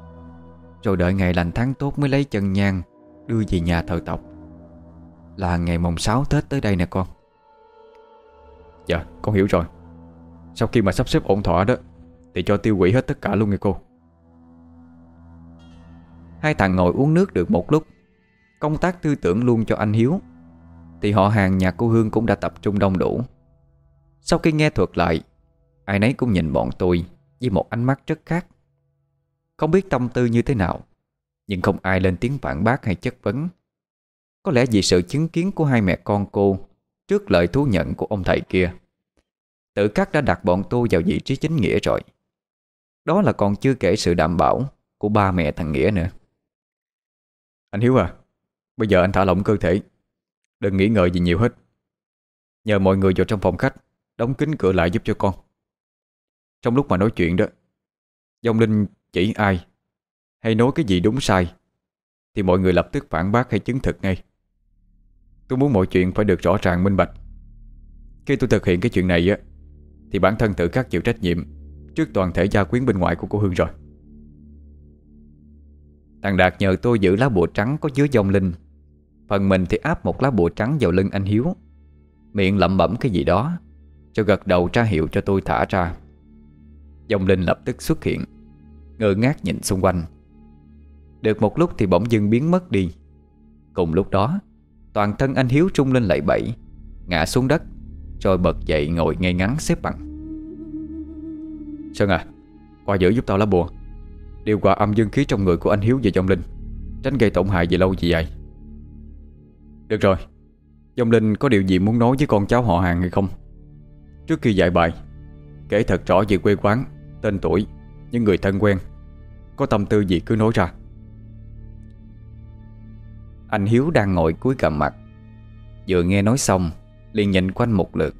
Rồi đợi ngày lành tháng tốt mới lấy chân nhang Đưa về nhà thờ tộc. Là ngày mồng 6 Tết tới đây nè con. Dạ con hiểu rồi. Sau khi mà sắp xếp ổn thỏa đó, Thì cho tiêu hủy hết tất cả luôn nghe cô. Hai thằng ngồi uống nước được một lúc. Công tác tư tưởng luôn cho anh Hiếu. Thì họ hàng nhà cô Hương cũng đã tập trung đông đủ. Sau khi nghe thuật lại, Ai nấy cũng nhìn bọn tôi Với một ánh mắt rất khác. Không biết tâm tư như thế nào, Nhưng không ai lên tiếng phản bác hay chất vấn. Có lẽ vì sự chứng kiến của hai mẹ con cô Trước lời thú nhận của ông thầy kia. Tự cắt đã đặt bọn tôi vào vị trí chính nghĩa rồi. Đó là còn chưa kể sự đảm bảo Của ba mẹ thằng Nghĩa nữa. Anh Hiếu à Bây giờ anh thả lỏng cơ thể. Đừng nghĩ ngợi gì nhiều hết. Nhờ mọi người vào trong phòng khách, Đóng kín cửa lại giúp cho con. Trong lúc mà nói chuyện đó, Dông Linh chỉ ai Hay nói cái gì đúng sai, Thì mọi người lập tức phản bác hay chứng thực ngay. Tôi muốn mọi chuyện phải được rõ ràng, minh bạch. Khi tôi thực hiện cái chuyện này á, Thì bản thân tự khắc chịu trách nhiệm Trước toàn thể gia quyến bên ngoài của cô Hương rồi. Thằng Đạt nhờ tôi giữ lá bùa trắng có chứa dòng linh Phần mình thì áp một lá bùa trắng vào lưng anh Hiếu. Miệng lẩm bẩm cái gì đó, Cho gật đầu ra hiệu cho tôi thả ra. Dòng linh lập tức xuất hiện, Ngơ ngác nhìn xung quanh. Được một lúc thì bỗng dưng biến mất đi. Cùng lúc đó, Toàn thân anh Hiếu trung lên lạy bẫy Ngã xuống đất, Rồi bật dậy ngồi ngay ngắn xếp bằng. Sơn à Qua giữ giúp tao lá bùa. Điều hòa âm dương khí trong người của anh Hiếu và dòng Linh, Tránh gây tổn hại về lâu về dài. Được rồi. Dông Linh có điều gì muốn nói với con cháu họ hàng hay không? Trước khi dạy bài, Kể thật rõ về quê quán, Tên tuổi, Những người thân quen. Có tâm tư gì cứ nói ra. Anh Hiếu đang ngồi cúi gằm mặt. Vừa nghe nói xong, liền nhìn quanh một lượt.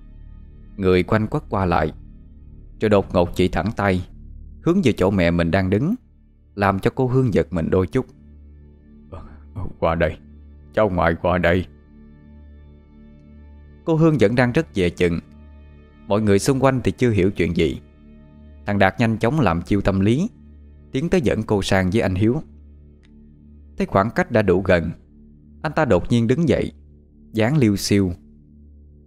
Người quanh quất qua lại. Rồi đột ngột chỉ thẳng tay, Hướng về chỗ mẹ mình đang đứng, Làm cho cô Hương giật mình đôi chút. Qua đây. Cháu ngoại qua đây. Cô Hương vẫn đang rất dè chừng. Mọi người xung quanh thì chưa hiểu chuyện gì. Thằng Đạt nhanh chóng làm chiêu tâm lý, Tiến tới dẫn cô sang với anh Hiếu. Thấy khoảng cách đã đủ gần, Anh ta đột nhiên đứng dậy, dáng liêu siêu,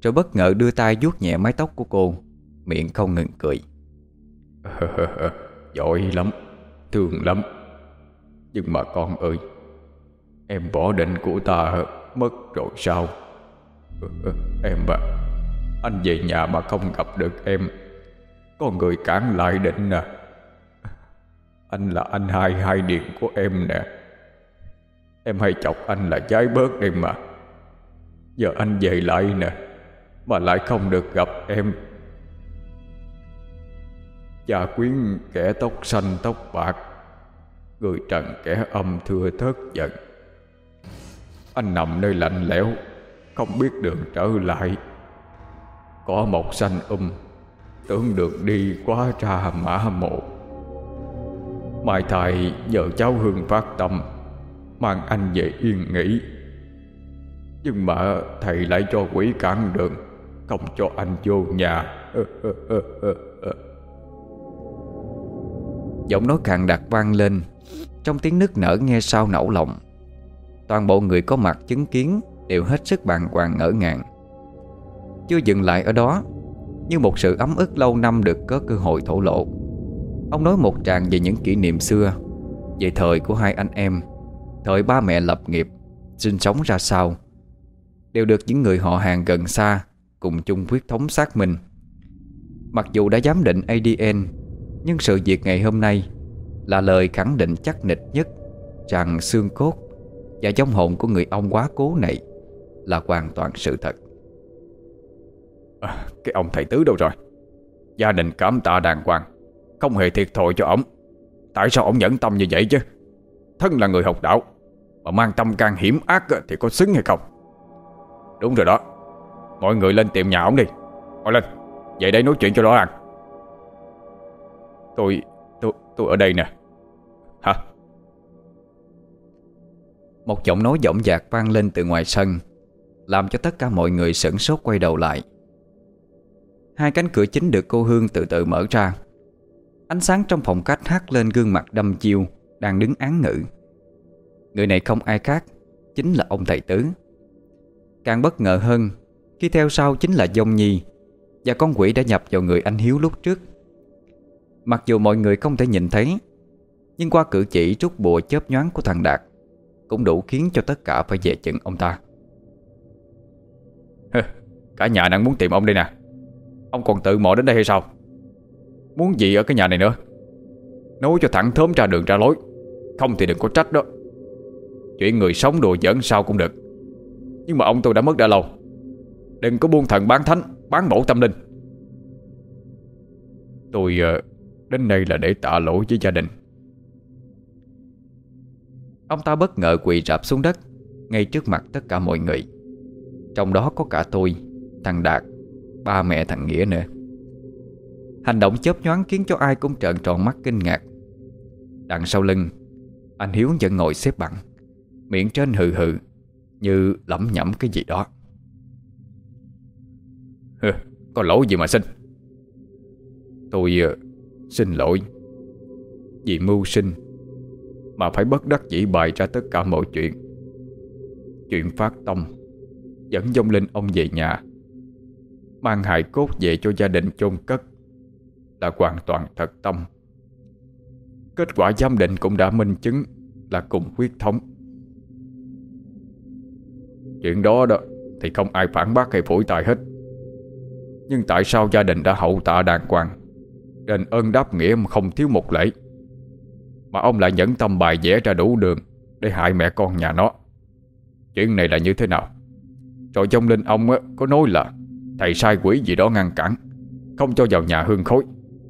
Rồi bất ngờ đưa tay vuốt nhẹ mái tóc của cô, Miệng không ngừng cười. Giỏi lắm, Thương lắm. Nhưng mà con ơi Em bỏ định của ta mất rồi sao? Ờ, ờ, em à Anh về nhà mà không gặp được em. Có người cản lại định nè Anh là anh hai hai điện của em nè. Em hay chọc anh là trái bớt đi mà Giờ anh về lại nè, Mà lại không được gặp em. Cha quyến kẻ tóc xanh tóc bạc, Người trần kẻ âm thưa thớt giận. Anh nằm nơi lạnh lẽo, Không biết đường trở lại. Có một xanh um Tưởng được đi quá ra mã mộ. Mai thầy nhờ cháu Hương phát tâm, Mang anh về yên nghỉ. Nhưng mà thầy lại cho quỷ cản đường, Không cho anh vô nhà. Giọng nói càng đặc vang lên, Trong tiếng nức nở nghe sao nẫu lòng. Toàn bộ người có mặt chứng kiến Đều hết sức bàng hoàng ngỡ ngàng. Chưa dừng lại ở đó, Như một sự ấm ức lâu năm được có cơ hội thổ lộ, Ông nói một tràng về những kỷ niệm xưa, Về thời của hai anh em, Thời ba mẹ lập nghiệp, Sinh sống ra sao Đều được những người họ hàng gần xa Cùng chung quyết thống xác minh. Mặc dù đã giám định ADN Nhưng sự việc ngày hôm nay Là lời khẳng định chắc nịch nhất Rằng xương cốt và giống hồn của người ông quá cố này Là hoàn toàn sự thật. À, Cái ông thầy tứ đâu rồi? Gia đình cảm tạ đàng hoàng Không hề thiệt thòi cho ổng Tại sao ổng nhẫn tâm như vậy chứ? Thân là người học đạo Mà mang tâm can hiểm ác thì có xứng hay không? Đúng rồi đó. Mọi người lên tìm nhà ổng đi. Mọi lên Vậy đây nói chuyện cho rõ ràng. Tôi Tôi tôi ở đây nè. Một giọng nói giọng dạc vang lên từ ngoài sân, Làm cho tất cả mọi người sửng sốt quay đầu lại. Hai cánh cửa chính được cô Hương từ từ mở ra. Ánh sáng trong phòng khách hắt lên gương mặt đâm chiêu, Đang đứng án ngữ. Người này không ai khác, Chính là ông thầy Tứ. Càng bất ngờ hơn, Khi theo sau chính là Dông Nhi, Và con quỷ đã nhập vào người anh Hiếu lúc trước. Mặc dù mọi người không thể nhìn thấy, Nhưng qua cử chỉ trút bùa chớp nhoáng của thằng Đạt cũng đủ khiến cho tất cả phải dè chừng ông ta. Cả nhà đang muốn tìm ông đây nè. Ông còn tự mò đến đây hay sao? Muốn gì ở cái nhà này nữa? Nói cho thẳng thớm ra đường ra lối. Không thì đừng có trách đó. Chuyện người sống đùa giỡn sao cũng được. Nhưng mà ông tôi đã mất đã lâu. Đừng có buông thần bán thánh, Bán bổ tâm linh. Tôi ờ, đến đây là để tạ lỗi với gia đình. Ông ta bất ngờ quỳ rạp xuống đất Ngay trước mặt tất cả mọi người. Trong đó có cả tôi Thằng Đạt Ba mẹ thằng Nghĩa nữa. Hành động chớp nhoáng khiến cho ai cũng trợn tròn mắt kinh ngạc. Đằng sau lưng Anh Hiếu vẫn ngồi xếp bằng Miệng trên hừ hừ Như lẩm nhẩm cái gì đó. Hừ, Có lỗi gì mà xin? Tôi uh, xin lỗi. Vì mưu sinh mà phải bất đắc dĩ bày ra tất cả mọi chuyện. Chuyện phát tâm Dẫn dông linh ông về nhà, Mang hài cốt về cho gia đình chôn cất Là hoàn toàn thật tâm. Kết quả giám định cũng đã minh chứng Là cùng huyết thống. Chuyện đó đó Thì không ai phản bác hay phổi tài hết. Nhưng tại sao gia đình đã hậu tạ đàng hoàng, Đền ơn đáp nghĩa mà không thiếu một lễ? Mà ông lại nhẫn tâm bài vẽ ra đủ đường Để hại mẹ con nhà nó. Chuyện này là như thế nào? Rồi trong linh ông có nói là Thầy sai quỷ gì đó ngăn cản, Không cho vào nhà hương khối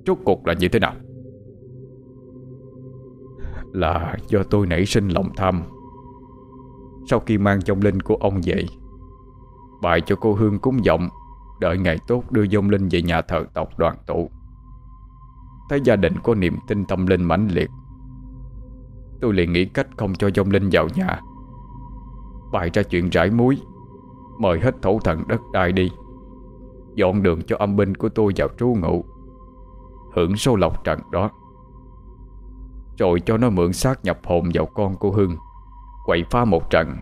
Rốt cuộc là như thế nào? Là do tôi nảy sinh lòng tham. Sau khi mang trong linh của ông về Bài cho cô Hương cúng vọng Đợi ngày tốt đưa dông linh về nhà thờ tộc đoàn tụ. Thấy gia đình có niềm tin tâm linh mãnh liệt Tôi liền nghĩ cách không cho dông linh vào nhà. Bài ra chuyện rải muối, Mời hết thổ thần đất đai đi. Dọn đường cho âm binh của tôi vào trú ngụ. Hưởng số lộc trận đó. Rồi cho nó mượn xác nhập hồn vào con của Hương Quậy phá một trận,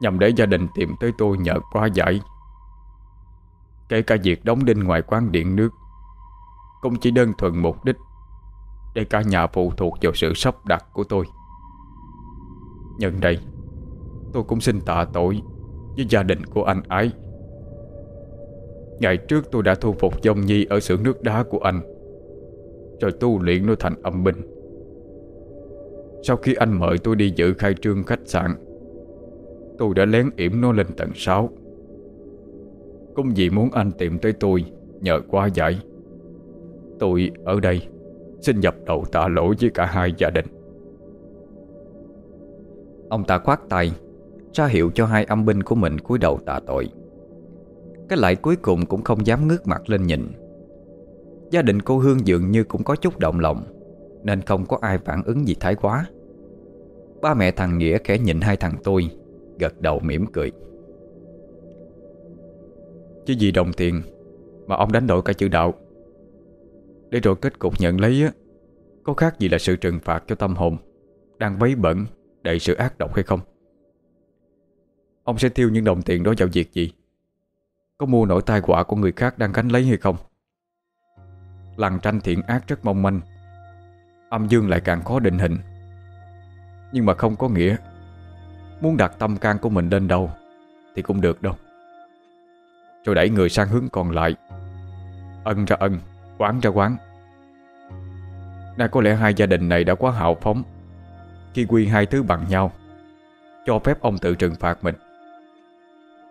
Nhằm để gia đình tìm tới tôi nhờ qua giải. Kể cả việc đóng đinh ngoài quán điện nước, Cũng chỉ đơn thuần mục đích để cả nhà phụ thuộc vào sự sắp đặt của tôi. Nhân đây, Tôi cũng xin tạ tội Với gia đình của anh ấy. Ngày trước tôi đã thu phục dông nhi Ở xưởng nước đá của anh, Rồi tu luyện nó thành âm binh. Sau khi anh mời tôi đi dự khai trương khách sạn, Tôi đã lén yểm nó lên tầng 6 Cũng vì muốn anh tìm tới tôi Nhờ qua giải, Tôi ở đây. Xin nhập đầu tạ lỗi với cả hai gia đình. Ông ta khoát tay, ra hiệu cho hai âm binh của mình cúi đầu tạ tội. Cái lại cuối cùng cũng không dám ngước mặt lên nhìn. Gia đình cô Hương dường như cũng có chút động lòng, Nên không có ai phản ứng gì thái quá. Ba mẹ thằng Nghĩa khẽ nhìn hai thằng tôi, Gật đầu mỉm cười. Chứ gì đồng tiền Mà ông đánh đổi cả chữ đạo? Để rồi kết cục nhận lấy á, Có khác gì là sự trừng phạt cho tâm hồn Đang vấy bẩn Đầy sự ác độc hay không? Ông sẽ tiêu những đồng tiền đó vào việc gì? Có mua nổi tai họa của người khác đang gánh lấy hay không? Làng tranh thiện ác rất mong manh, Âm dương lại càng khó định hình. Nhưng mà không có nghĩa, Muốn đặt tâm can của mình lên đâu Thì cũng được đâu. Rồi đẩy người sang hướng còn lại, Ân ra ân. Quán ra quán. Nay có lẽ hai gia đình này đã quá hào phóng Khi quy hai thứ bằng nhau, Cho phép ông tự trừng phạt mình.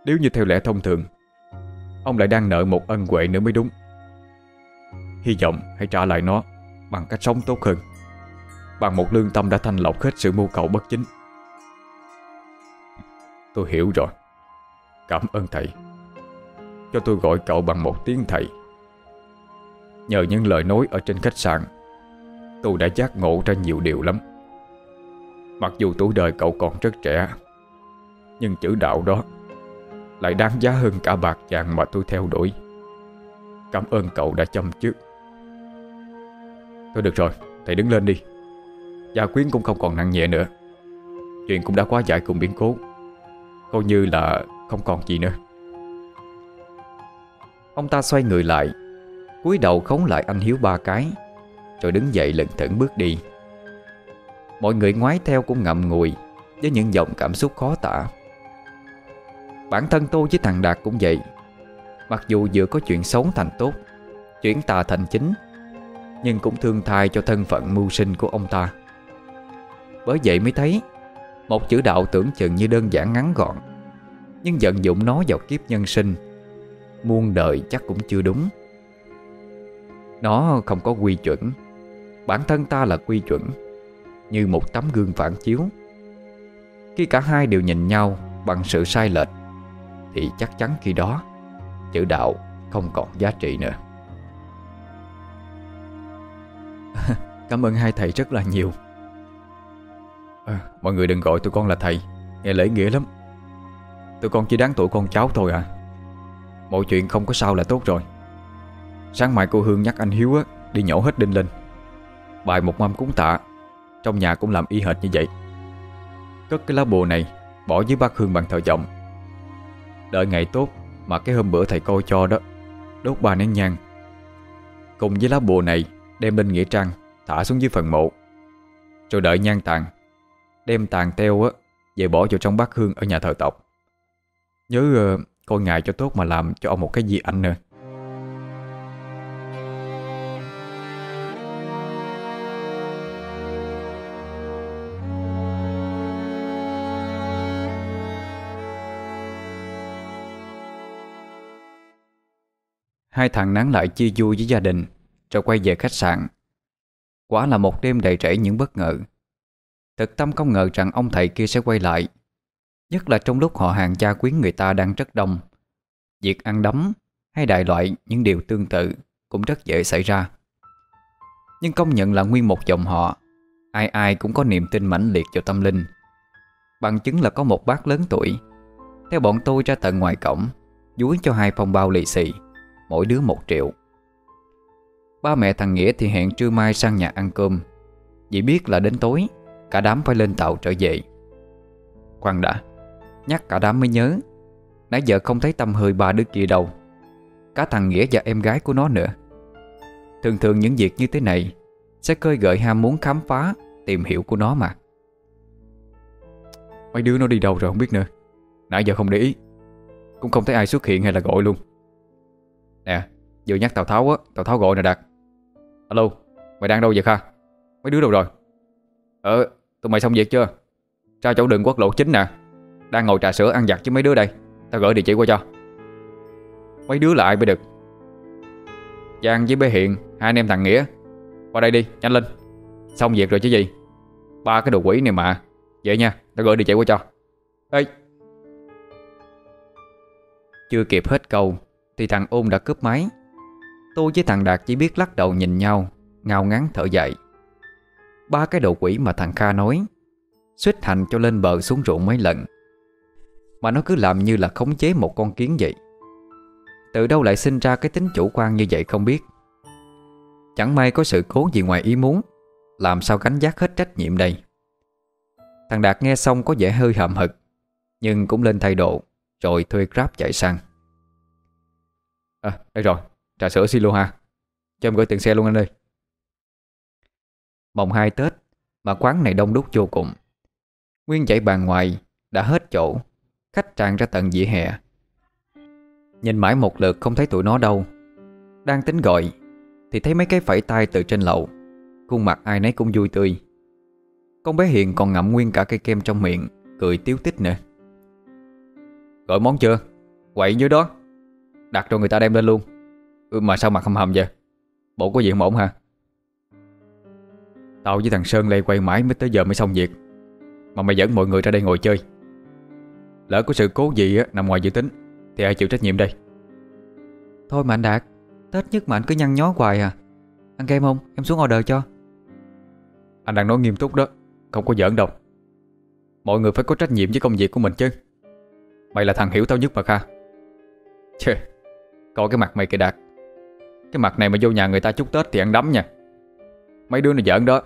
Nếu như theo lẽ thông thường, Ông lại đang nợ một ân huệ nữa mới đúng. Hy vọng hãy trả lại nó Bằng cách sống tốt hơn, Bằng một lương tâm đã thanh lọc hết sự mưu cầu bất chính. Tôi hiểu rồi. Cảm ơn thầy. Cho tôi gọi cậu bằng một tiếng thầy. Nhờ những lời nói ở trên khách sạn, Tôi đã giác ngộ ra nhiều điều lắm. Mặc dù tuổi đời cậu còn rất trẻ, Nhưng chữ đạo đó Lại đáng giá hơn cả bạc vàng mà tôi theo đuổi. Cảm ơn cậu đã chăm trước Thôi được rồi, Thầy đứng lên đi. Gia quyến cũng không còn nặng nhẹ nữa. Chuyện cũng đã quá giải cùng biến cố. Coi như là không còn gì nữa. Ông ta xoay người lại cúi đầu khống lại anh Hiếu ba cái, Rồi đứng dậy lần thẫn bước đi. Mọi người ngoái theo cũng ngậm ngùi, Với những dòng cảm xúc khó tả. Bản thân tôi với thằng Đạt cũng vậy. Mặc dù vừa có chuyện xấu thành tốt, Chuyển tà thành chính, Nhưng cũng thương thai cho thân phận mưu sinh của ông ta. Bởi vậy mới thấy, Một chữ đạo tưởng chừng như đơn giản ngắn gọn, Nhưng vận dụng nó vào kiếp nhân sinh, Muôn đời chắc cũng chưa đúng. Nó không có quy chuẩn. Bản thân ta là quy chuẩn Như một tấm gương phản chiếu. Khi cả hai đều nhìn nhau Bằng sự sai lệch Thì chắc chắn khi đó Chữ đạo không còn giá trị nữa. Cảm ơn hai thầy rất là nhiều. À, Mọi người đừng gọi tụi con là thầy Nghe lễ nghĩa lắm. Tụi con chỉ đáng tuổi con cháu thôi à. Mọi chuyện không có sao là tốt rồi Sáng mai cô Hương nhắc anh Hiếu á, Đi nhổ hết đinh lên. Bài một mâm cúng tạ Trong nhà cũng làm y hệt như vậy. Cất cái lá bùa này Bỏ dưới bát hương bằng thờ vọng. Đợi ngày tốt Mà cái hôm bữa thầy coi cho đó Đốt ba nén nhang. Cùng với lá bùa này Đem lên nghĩa trang Thả xuống dưới phần mộ. Rồi đợi nhang tàn Đem tàn teo á Về bỏ vào trong bát hương ở nhà thờ tộc. Nhớ uh, coi ngài cho tốt mà làm cho ông một cái gì anh nữa Hai thằng nán lại chia vui với gia đình, Rồi quay về khách sạn. Quả là một đêm đầy rẫy những bất ngờ. Thực tâm không ngờ rằng ông thầy kia sẽ quay lại, Nhất là trong lúc họ hàng gia quyến người ta đang rất đông. Việc ăn đấm hay đại loại những điều tương tự Cũng rất dễ xảy ra. Nhưng công nhận là nguyên một dòng họ, Ai ai cũng có niềm tin mãnh liệt vào tâm linh. Bằng chứng là có một bác lớn tuổi, Theo bọn tôi ra tận ngoài cổng, Dúi cho hai phong bao lì xì. Mỗi đứa một triệu. Ba mẹ thằng Nghĩa thì hẹn trưa mai sang nhà ăn cơm. Vì biết là đến tối, Cả đám phải lên tàu trở về. Khoan đã, Nhắc cả đám mới nhớ. Nãy giờ không thấy tâm hơi ba đứa kia đâu. Cả thằng Nghĩa và em gái của nó nữa. Thường thường những việc như thế này Sẽ khơi gợi ham muốn khám phá Tìm hiểu của nó mà. Mấy đứa nó đi đâu rồi không biết nữa. Nãy giờ không để ý. Cũng không thấy ai xuất hiện hay là gọi luôn. Nè, Vừa nhắc Tào Tháo á, Tào Tháo gọi nè Đạt. Alo, Mày đang đâu vậy Kha? Mấy đứa đâu rồi? Ờ Tụi mày xong việc chưa? Ra chỗ đường quốc lộ chính nè, Đang ngồi trà sữa ăn giặt với mấy đứa đây. Tao gửi địa chỉ qua cho. Mấy đứa là ai mới được Giang với bé Hiện Hai anh em thằng Nghĩa. Qua đây đi, nhanh lên. Xong việc rồi chứ gì? Ba cái đồ quỷ này mà. Vậy nha, Tao gửi địa chỉ qua cho. Ê! Chưa kịp hết câu. Thì thằng ôn đã cướp máy. Tôi với thằng Đạt chỉ biết lắc đầu nhìn nhau, Ngao ngắn thở dậy. Ba cái đồ quỷ mà thằng Kha nói Xuyết hành cho lên bờ xuống ruộng mấy lần. Mà nó cứ làm như là khống chế một con kiến vậy. Từ đâu lại sinh ra cái tính chủ quan như vậy không biết. Chẳng may có sự cố gì ngoài ý muốn, Làm sao gánh giác hết trách nhiệm đây. Thằng Đạt nghe xong có vẻ hơi hậm hực, Nhưng cũng lên thay độ Rồi thuê Grab chạy sang. À đây rồi. Trà sữa silo ha. Cho em gửi tiền xe luôn anh ơi. Mồng hai Tết, Mà quán này đông đúc vô cùng. Nguyên dãy bàn ngoài Đã hết chỗ. Khách tràn ra tận dĩa hè. Nhìn mãi một lượt không thấy tụi nó đâu. Đang tính gọi, Thì thấy mấy cái phẩy tay từ trên lầu. Khuôn mặt ai nấy cũng vui tươi. Con bé Hiền còn ngậm nguyên cả cây kem trong miệng, Cười tiếu tích nữa. Gọi món chưa? Quậy dưới đó. Đặt cho người ta đem lên luôn. Ừ, Mà sao mặt hầm hầm vậy? Bộ có không ổn hả? Tao với thằng Sơn lây quay mãi mới tới giờ mới xong việc Mà mày dẫn mọi người ra đây ngồi chơi. Lỡ có sự cố gì á, nằm ngoài dự tính Thì ai chịu trách nhiệm đây? Thôi mà anh Đạt Tết nhất mà anh cứ nhăn nhó hoài à. Ăn kem không? Em xuống order cho. Anh đang nói nghiêm túc đó Không có giỡn đâu. Mọi người phải có trách nhiệm với công việc của mình chứ. Mày là thằng hiểu tao nhất mà Kha. Chê Coi cái mặt mày kìa Đạt. Cái mặt này mà vô nhà người ta chúc Tết thì ăn đấm nha. Mấy đứa nó giỡn đó.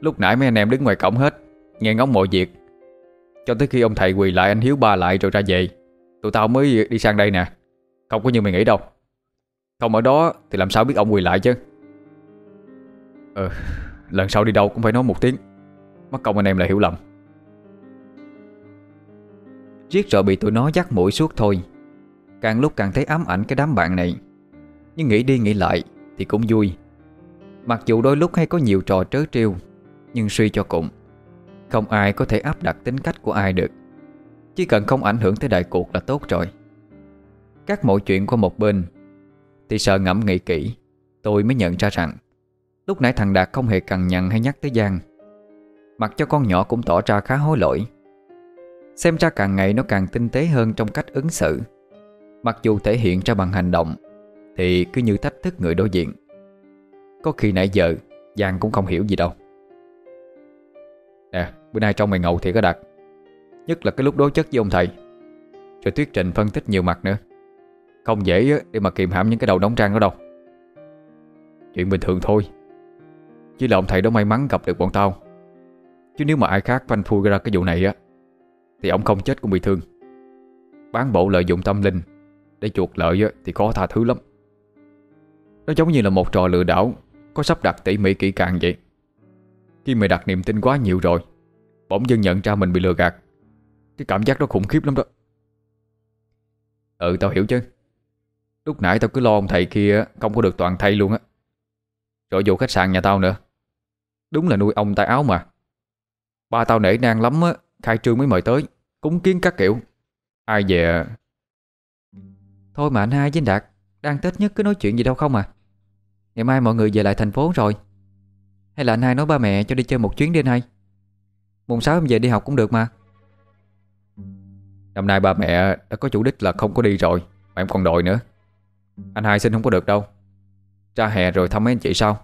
Lúc nãy mấy anh em đứng ngoài cổng hết, Nghe ngóng mọi việc. Cho tới khi ông thầy quỳ lại, anh Hiếu ba lại rồi ra về. Tụi tao mới đi sang đây nè. Không có như mày nghĩ đâu. Không ở đó thì làm sao biết ông quỳ lại chứ? Ờ Lần sau đi đâu cũng phải nói một tiếng. Mất công anh em lại hiểu lầm. Riết rồi bị tụi nó dắt mũi suốt thôi. Càng lúc càng thấy ám ảnh cái đám bạn này. Nhưng nghĩ đi nghĩ lại Thì cũng vui. Mặc dù đôi lúc hay có nhiều trò trớ trêu, Nhưng suy cho cùng, Không ai có thể áp đặt tính cách của ai được. Chỉ cần không ảnh hưởng tới đại cuộc là tốt rồi. Các mọi chuyện qua một bên, Thì sợ ngẫm nghĩ kỹ, Tôi mới nhận ra rằng, Lúc nãy thằng Đạt không hề cằn nhằn hay nhắc tới Giang. Mặc cho con nhỏ cũng tỏ ra khá hối lỗi. Xem ra càng ngày nó càng tinh tế hơn trong cách ứng xử. Mặc dù thể hiện ra bằng hành động, Thì cứ như thách thức người đối diện. Có khi nãy giờ, Giang cũng không hiểu gì đâu. Nè, bữa nay trong mày ngầu thì có đặt. Nhất là cái lúc đối chất với ông thầy. Rồi thuyết trình phân tích nhiều mặt nữa. Không dễ để mà kìm hãm những cái đầu đóng trang đó đâu. Chuyện bình thường thôi. Chỉ là ông thầy đó may mắn gặp được bọn tao. Chứ nếu mà ai khác phanh phui ra cái vụ này á, Thì ông không chết cũng bị thương. Bán bộ lợi dụng tâm linh để chuộc lợi thì khó tha thứ lắm. Nó giống như là một trò lừa đảo, Có sắp đặt tỉ mỉ kỹ càng vậy. Khi mày đặt niềm tin quá nhiều rồi, Bỗng dưng nhận ra mình bị lừa gạt. Cái cảm giác đó khủng khiếp lắm đó. Ừ tao hiểu chứ. Lúc nãy tao cứ lo ông thầy kia Không có được toàn thay luôn á. Rồi vụ khách sạn nhà tao nữa. Đúng là nuôi ông tay áo mà. Ba tao nể nang lắm á, Khai trương mới mời tới, Cúng kiến các kiểu. Ai về Thôi mà anh hai với anh Đạt Đang Tết nhất cứ nói chuyện gì đâu không à. Ngày mai mọi người về lại thành phố rồi. Hay là anh hai nói ba mẹ cho đi chơi một chuyến đi anh hai. Mùng 6 em về đi học cũng được mà. Năm nay ba mẹ đã có chủ đích là không có đi rồi Mà em còn đòi nữa. Anh hai xin không có được đâu. Ra hè rồi thăm mấy anh chị sao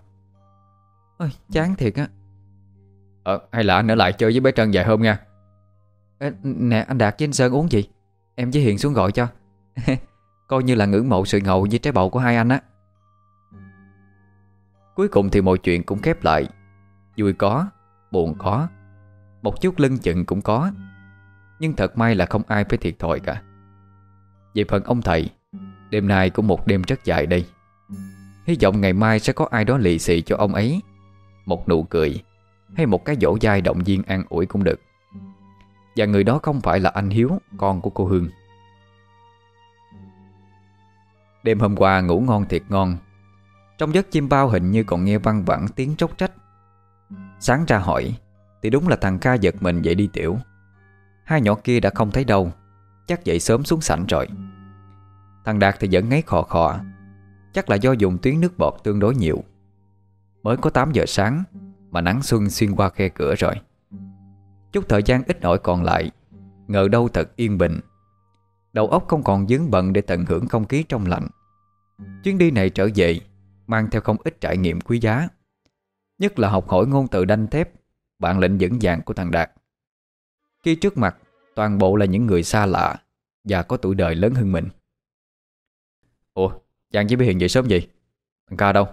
Ôi chán thiệt á. Ờ hay là anh ở lại chơi với bé Trân vài hôm nha. Nè anh Đạt với anh Sơn uống gì? Em với Hiền xuống gọi cho Coi như là ngưỡng mộ sự ngầu với trái bầu của hai anh á. Cuối cùng thì mọi chuyện cũng khép lại. Vui có, Buồn có, Một chút lưng chừng cũng có. Nhưng thật may là không ai phải thiệt thòi cả. Về phần ông thầy, Đêm nay cũng một đêm rất dài đây. Hy vọng ngày mai sẽ có ai đó lì xì cho ông ấy. Một nụ cười, Hay một cái dỗ dai động viên an ủi cũng được. Và người đó không phải là anh Hiếu, Con của cô Hương. Đêm hôm qua ngủ ngon thiệt ngon. Trong giấc chim bao hình như còn nghe văng vẳng tiếng tróc trách. Sáng ra hỏi, Thì đúng là thằng Kha giật mình dậy đi tiểu. Hai nhỏ kia đã không thấy đâu. Chắc dậy sớm xuống sảnh rồi. Thằng Đạt thì vẫn ngáy khò khò. Chắc là do dùng tuyến nước bọt tương đối nhiều. Mới có 8 giờ sáng, Mà nắng xuân xuyên qua khe cửa rồi. Chút thời gian ít ỏi còn lại, Ngờ đâu thật yên bình. Đầu óc không còn dướng bận để tận hưởng không khí trong lạnh Chuyến đi này trở về, Mang theo không ít trải nghiệm quý giá. Nhất là học hỏi ngôn từ đanh thép Bạn lệnh dẫn dạng của thằng Đạt. Khi trước mặt, Toàn bộ là những người xa lạ Và có tuổi đời lớn hơn mình. Ủa, Giang chỉ biết hiện dậy sớm gì Thằng ca đâu?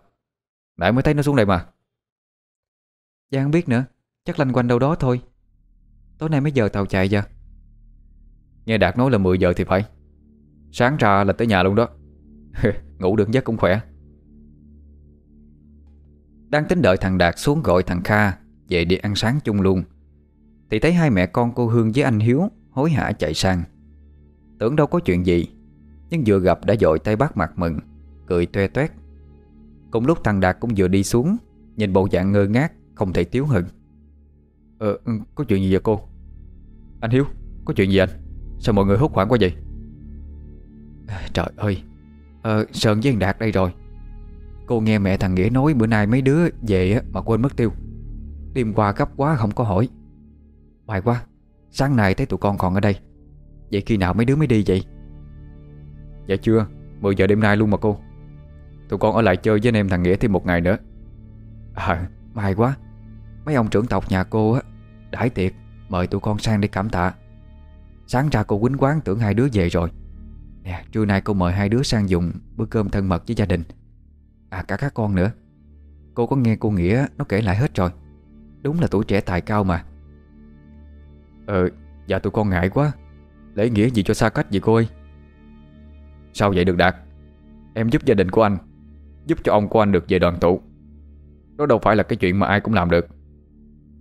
Nãy mới thấy nó xuống đây mà. Giang biết nữa, Chắc lanh quanh đâu đó thôi. Tối nay mấy giờ tàu chạy giờ Nghe Đạt nói là 10 giờ thì phải. Sáng ra là tới nhà luôn đó. Ngủ được giấc cũng khỏe. Đang tính đợi thằng Đạt xuống gọi thằng Kha Về đi ăn sáng chung luôn. Thì thấy hai mẹ con cô Hương với anh Hiếu Hối hả chạy sang. Tưởng đâu có chuyện gì, Nhưng vừa gặp đã dội tay bắt mặt mừng, Cười toe toét. Cùng lúc thằng Đạt cũng vừa đi xuống, Nhìn bộ dạng ngơ ngác, Không thể tiếu hơn Ờ có chuyện gì vậy cô? Anh Hiếu, có chuyện gì anh? Sao mọi người hốt hoảng quá vậy? Trời ơi ờ, Sơn với thằng Đạt đây rồi. Cô nghe mẹ thằng Nghĩa nói bữa nay mấy đứa về mà quên mất tiêu. Đêm qua gấp quá không có hỏi. Hoài quá Sáng nay thấy tụi con còn ở đây. Vậy khi nào mấy đứa mới đi vậy? Dạ chưa 10 giờ đêm nay luôn mà cô. Tụi con ở lại chơi với anh em thằng Nghĩa thêm một ngày nữa. À may quá. Mấy ông trưởng tộc nhà cô á Đãi tiệc Mời tụi con sang để cảm tạ. Sáng ra cô quýnh quán tưởng hai đứa về rồi. Nè, trưa nay cô mời hai đứa sang dùng Bữa cơm thân mật với gia đình. À cả các con nữa. Cô có nghe cô Nghĩa nó kể lại hết rồi. Đúng là tuổi trẻ tài cao mà. Ờ Dạ tụi con ngại quá. Lễ nghĩa gì cho xa cách vậy cô ơi? Sao vậy được Đạt? Em giúp gia đình của anh, Giúp cho ông của anh được về đoàn tụ. Đó đâu phải là cái chuyện mà ai cũng làm được.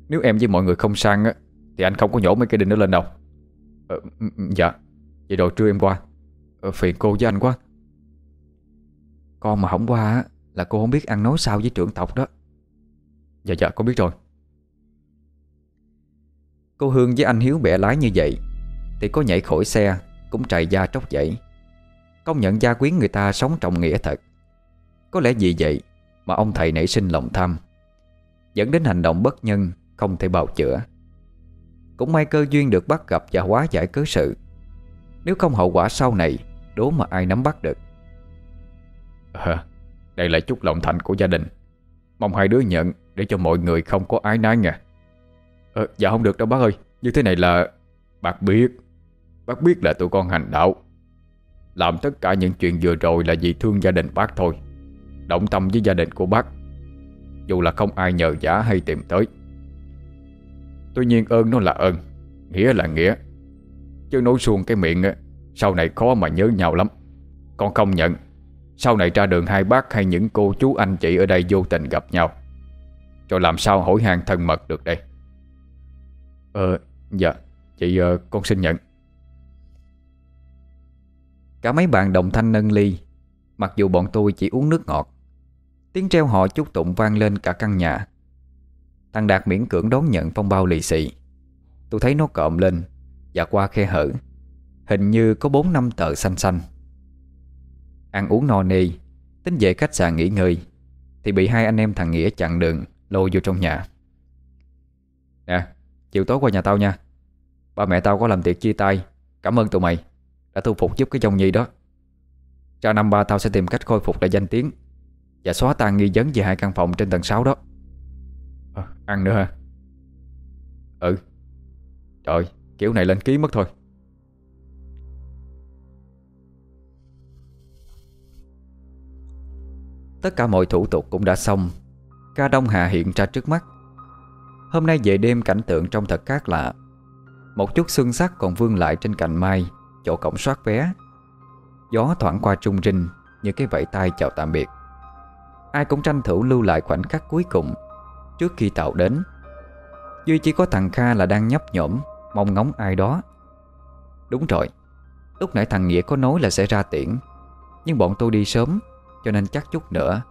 Nếu em với mọi người không sang á, Thì anh không có nhổ mấy cái đinh đó lên đâu ờ, Dạ. Vậy rồi trưa em qua. Ờ, Phiền cô với anh quá. Con mà không qua Là cô không biết ăn nói sao với trưởng tộc đó. Dạ dạ con biết rồi. Cô Hương với anh Hiếu bẻ lái như vậy Thì có nhảy khỏi xe Cũng trầy da tróc dậy. Công nhận gia quyến người ta sống trọng nghĩa thật. Có lẽ vì vậy Mà ông thầy nảy sinh lòng tham Dẫn đến hành động bất nhân Không thể bào chữa. Cũng may cơ duyên được bắt gặp và hóa giải cớ sự. Nếu không hậu quả sau này Đố mà ai nắm bắt được. À, Đây là chút lòng thành của gia đình. Mong hai đứa nhận Để cho mọi người không có ái nái nha. À, Dạ không được đâu bác ơi. Như thế này là Bác biết. Bác biết là tụi con hành đạo. Làm tất cả những chuyện vừa rồi là vì thương gia đình bác thôi. Động tâm với gia đình của bác. Dù là không ai nhờ giả hay tìm tới. Tuy nhiên ơn nó là ơn Nghĩa là nghĩa. Chứ nói xuông cái miệng Sau này khó mà nhớ nhau lắm. Con không nhận Sau này ra đường hai bác hay những cô chú anh chị ở đây vô tình gặp nhau Rồi làm sao hỏi hàng thân mật được đây? Ờ dạ Chị uh, con xin nhận. Cả mấy bạn đồng thanh nâng ly. Mặc dù bọn tôi chỉ uống nước ngọt Tiếng treo họ chúc tụng vang lên cả căn nhà. Thằng Đạt miễn cưỡng đón nhận phong bao lì xì. Tôi thấy nó cộm lên Và qua khe hở. Hình như có 4 năm tờ xanh xanh. Ăn uống no nê, Tính về khách sạn nghỉ ngơi, Thì bị hai anh em thằng Nghĩa chặn đường, Lôi vô trong nhà. Nè, Chiều tối qua nhà tao nha. Ba mẹ tao có làm tiệc chia tay. Cảm ơn tụi mày, Đã thu phục giúp cái dòng nhi đó. Cho năm ba tao sẽ tìm cách khôi phục lại danh tiếng Và xóa tan nghi vấn về hai căn phòng trên tầng 6 đó à, Ăn nữa hả? Ừ. Trời kiểu này lên ký mất thôi. Tất cả mọi thủ tục cũng đã xong. Ca Đông Hà hiện ra trước mắt. Hôm nay về đêm cảnh tượng trong thật khác lạ. Một chút xương sắc còn vương lại trên cành mai Chỗ cổng soát vé. Gió thoảng qua trung rinh Như cái vẫy tay chào tạm biệt. Ai cũng tranh thủ lưu lại khoảnh khắc cuối cùng. Trước khi tàu đến. Duy chỉ có thằng Kha là đang nhấp nhổm Mong ngóng ai đó. Đúng rồi Lúc nãy thằng Nghĩa có nói là sẽ ra tiễn Nhưng bọn tôi đi sớm Cho nên chắc chút nữa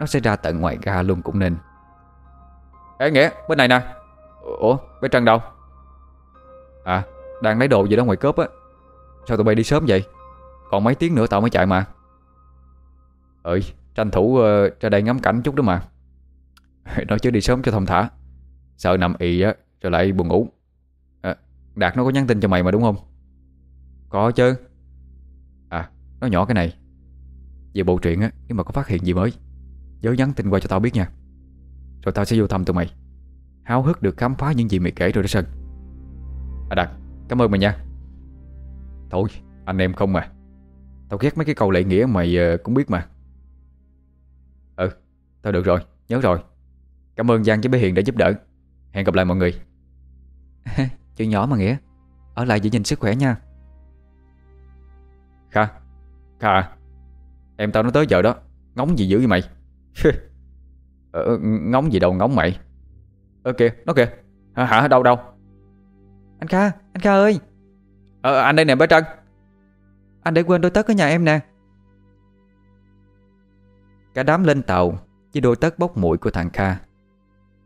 Nó sẽ ra tận ngoài ga luôn cũng nên. Ê Nghĩa bên này nè. Ủa bé Trân đâu? À đang lấy đồ gì đó ngoài cốp á. Sao tụi bay đi sớm vậy? Còn mấy tiếng nữa tao mới chạy mà. Ừ tranh thủ uh, ra đây ngắm cảnh chút đó mà. Nói chứ đi sớm cho thông thả. Sợ nằm ì á Rồi lại buồn ngủ. À, Đạt nó có nhắn tin cho mày mà đúng không? Có chứ. À nó nhỏ cái này. Về bộ truyện á Nếu mà có phát hiện gì mới Nhớ nhắn tin qua cho tao biết nha. Rồi tao sẽ vô thăm tụi mày. Háo hức được khám phá những gì mày kể rồi đó Sơn. À Đạt Cảm ơn mày nha. Thôi anh em không mà. Tao ghét mấy cái câu lệ nghĩa mày ờ, cũng biết mà. Ừ Tao được rồi Nhớ rồi. Cảm ơn Giang với bé Hiền đã giúp đỡ. Hẹn gặp lại mọi người. Chuyện nhỏ mà Nghĩa. Ở lại giữ gìn sức khỏe nha. Kha Kha à Em tao nói tới giờ đó Ngóng gì dữ vậy mày? Ờ, Ngóng gì đâu ngóng mày. Ơ kìa nó kìa. Hả, hả đâu đâu? Anh Kha Anh Kha ơi. Ờ anh đây nè bé Trân. Anh để quên đôi tất ở nhà em nè. Cả đám lên tàu Với đôi tất bốc mũi của thằng Kha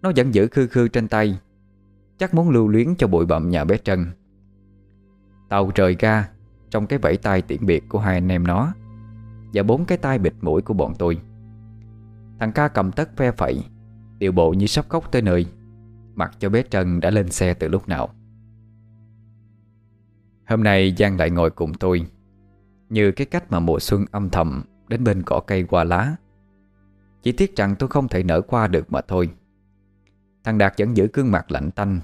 nó vẫn giữ khư khư trên tay, Chắc muốn lưu luyến cho bụi bậm nhà bé Trân. Tàu rời ga Trong cái vẫy tay tiễn biệt của hai anh em nó Và bốn cái tay bịt mũi của bọn tôi. Thằng ca cầm tất phe phẩy Điều bộ như sắp khóc tới nơi, Mặc cho bé Trân đã lên xe từ lúc nào. Hôm nay Giang lại ngồi cùng tôi, Như cái cách mà mùa xuân âm thầm Đến bên cỏ cây qua lá. Chỉ tiếc rằng tôi không thể nở qua được mà thôi. Thằng Đạt vẫn giữ gương mặt lạnh tanh.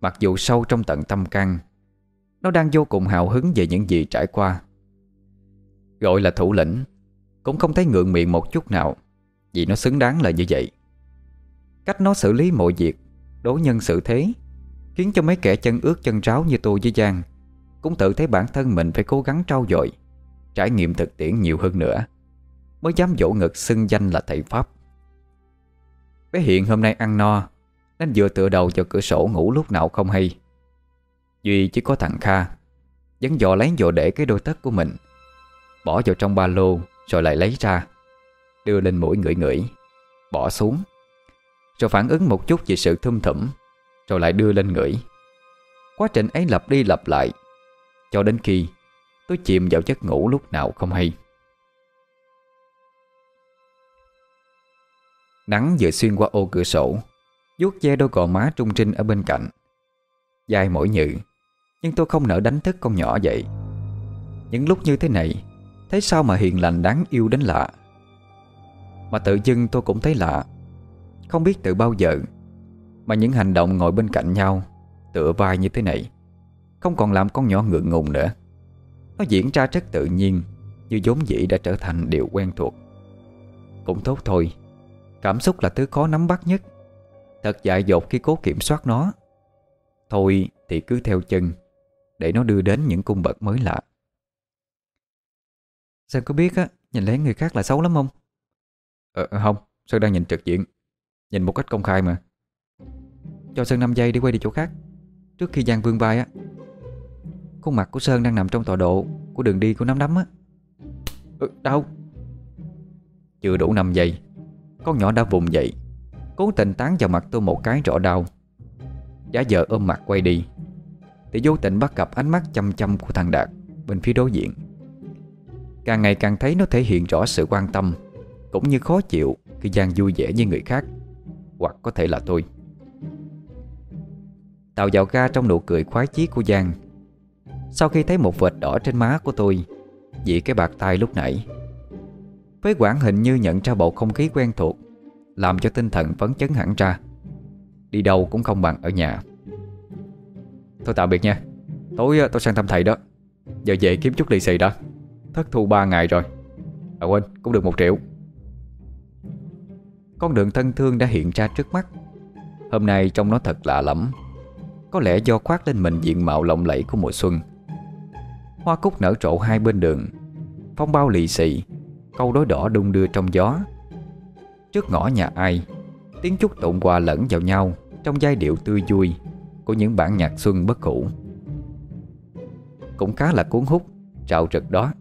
Mặc dù sâu trong tận tâm can, Nó đang vô cùng hào hứng về những gì trải qua. Gọi là thủ lĩnh, Cũng không thấy ngượng miệng một chút nào, Vì nó xứng đáng là như vậy. Cách nó xử lý mọi việc, Đối nhân xử thế, Khiến cho mấy kẻ chân ướt chân ráo như tôi với Giang Cũng tự thấy bản thân mình phải cố gắng trau dồi, Trải nghiệm thực tiễn nhiều hơn nữa, Mới dám dỗ ngực xưng danh là thầy Pháp. Bé Hiện hôm nay ăn no, Nên vừa tựa đầu vào cửa sổ ngủ lúc nào không hay. Duy chỉ có thằng Kha, Vẫn dò lấy dò để cái đôi tất của mình. Bỏ vào trong ba lô, Rồi lại lấy ra, Đưa lên mũi ngửi ngửi, Bỏ xuống. Rồi phản ứng một chút về sự thum thủm, Rồi lại đưa lên ngửi. Quá trình ấy lặp đi lặp lại, Cho đến khi Tôi chìm vào giấc ngủ lúc nào không hay. Nắng vừa xuyên qua ô cửa sổ, vuốt ve đôi cò má trung trinh ở bên cạnh. Dài mỗi nhự Nhưng tôi không nỡ đánh thức con nhỏ vậy. Những lúc như thế này, Thấy sao mà hiền lành đáng yêu đến lạ. Mà tự dưng tôi cũng thấy lạ. Không biết từ bao giờ Mà những hành động ngồi bên cạnh nhau, Tựa vai như thế này, Không còn làm con nhỏ ngượng ngùng nữa. Nó diễn ra rất tự nhiên, Như vốn dĩ đã trở thành điều quen thuộc. Cũng tốt thôi. Cảm xúc là thứ khó nắm bắt nhất. Thật dại dột khi cố kiểm soát nó. Thôi thì cứ theo chân Để nó đưa đến những cung bậc mới lạ. Sơn có biết á Nhìn lén người khác là xấu lắm không? Ờ không Sơn đang nhìn trực diện. Nhìn một cách công khai mà. Cho Sơn 5 giây để quay đi chỗ khác. Trước khi Giang vương vai á Khuôn mặt của Sơn đang nằm trong tọa độ Của đường đi của nắm đấm á. Ừ, Đâu? Chưa đủ 5 giây. Con nhỏ đã vùng dậy, Cố tình tán vào mặt tôi một cái rõ đau. Giá vợ ôm mặt quay đi. Thì vô tình bắt gặp ánh mắt chăm chăm của thằng Đạt Bên phía đối diện. Càng ngày càng thấy nó thể hiện rõ sự quan tâm, Cũng như khó chịu Khi Giang vui vẻ với người khác, Hoặc có thể là tôi. Tàu vào ga trong nụ cười khoái chí của Giang. Sau khi thấy một vệt đỏ trên má của tôi Vì cái bạc tay lúc nãy. Với quản hình như nhận ra bầu không khí quen thuộc, Làm cho tinh thần phấn chấn hẳn ra. Đi đâu cũng không bằng ở nhà. Thôi tạm biệt nha. Tối ờ, tôi sang thăm thầy đó. Giờ về kiếm chút lì xì đã. Thất thu 3 ngày rồi. À quên, cũng được một triệu. Con đường thân thương đã hiện ra trước mắt. Hôm nay trông nó thật lạ lắm Có lẽ do khoác lên mình diện mạo lộng lẫy của mùa xuân. Hoa cúc nở rộ hai bên đường. Phong bao lì xì. Câu đối đỏ đung đưa trong gió. Trước ngõ nhà ai, Tiếng chúc tụng hòa lẫn vào nhau Trong giai điệu tươi vui Của những bản nhạc xuân bất cũ Cũng khá là cuốn hút Trạo rực đó.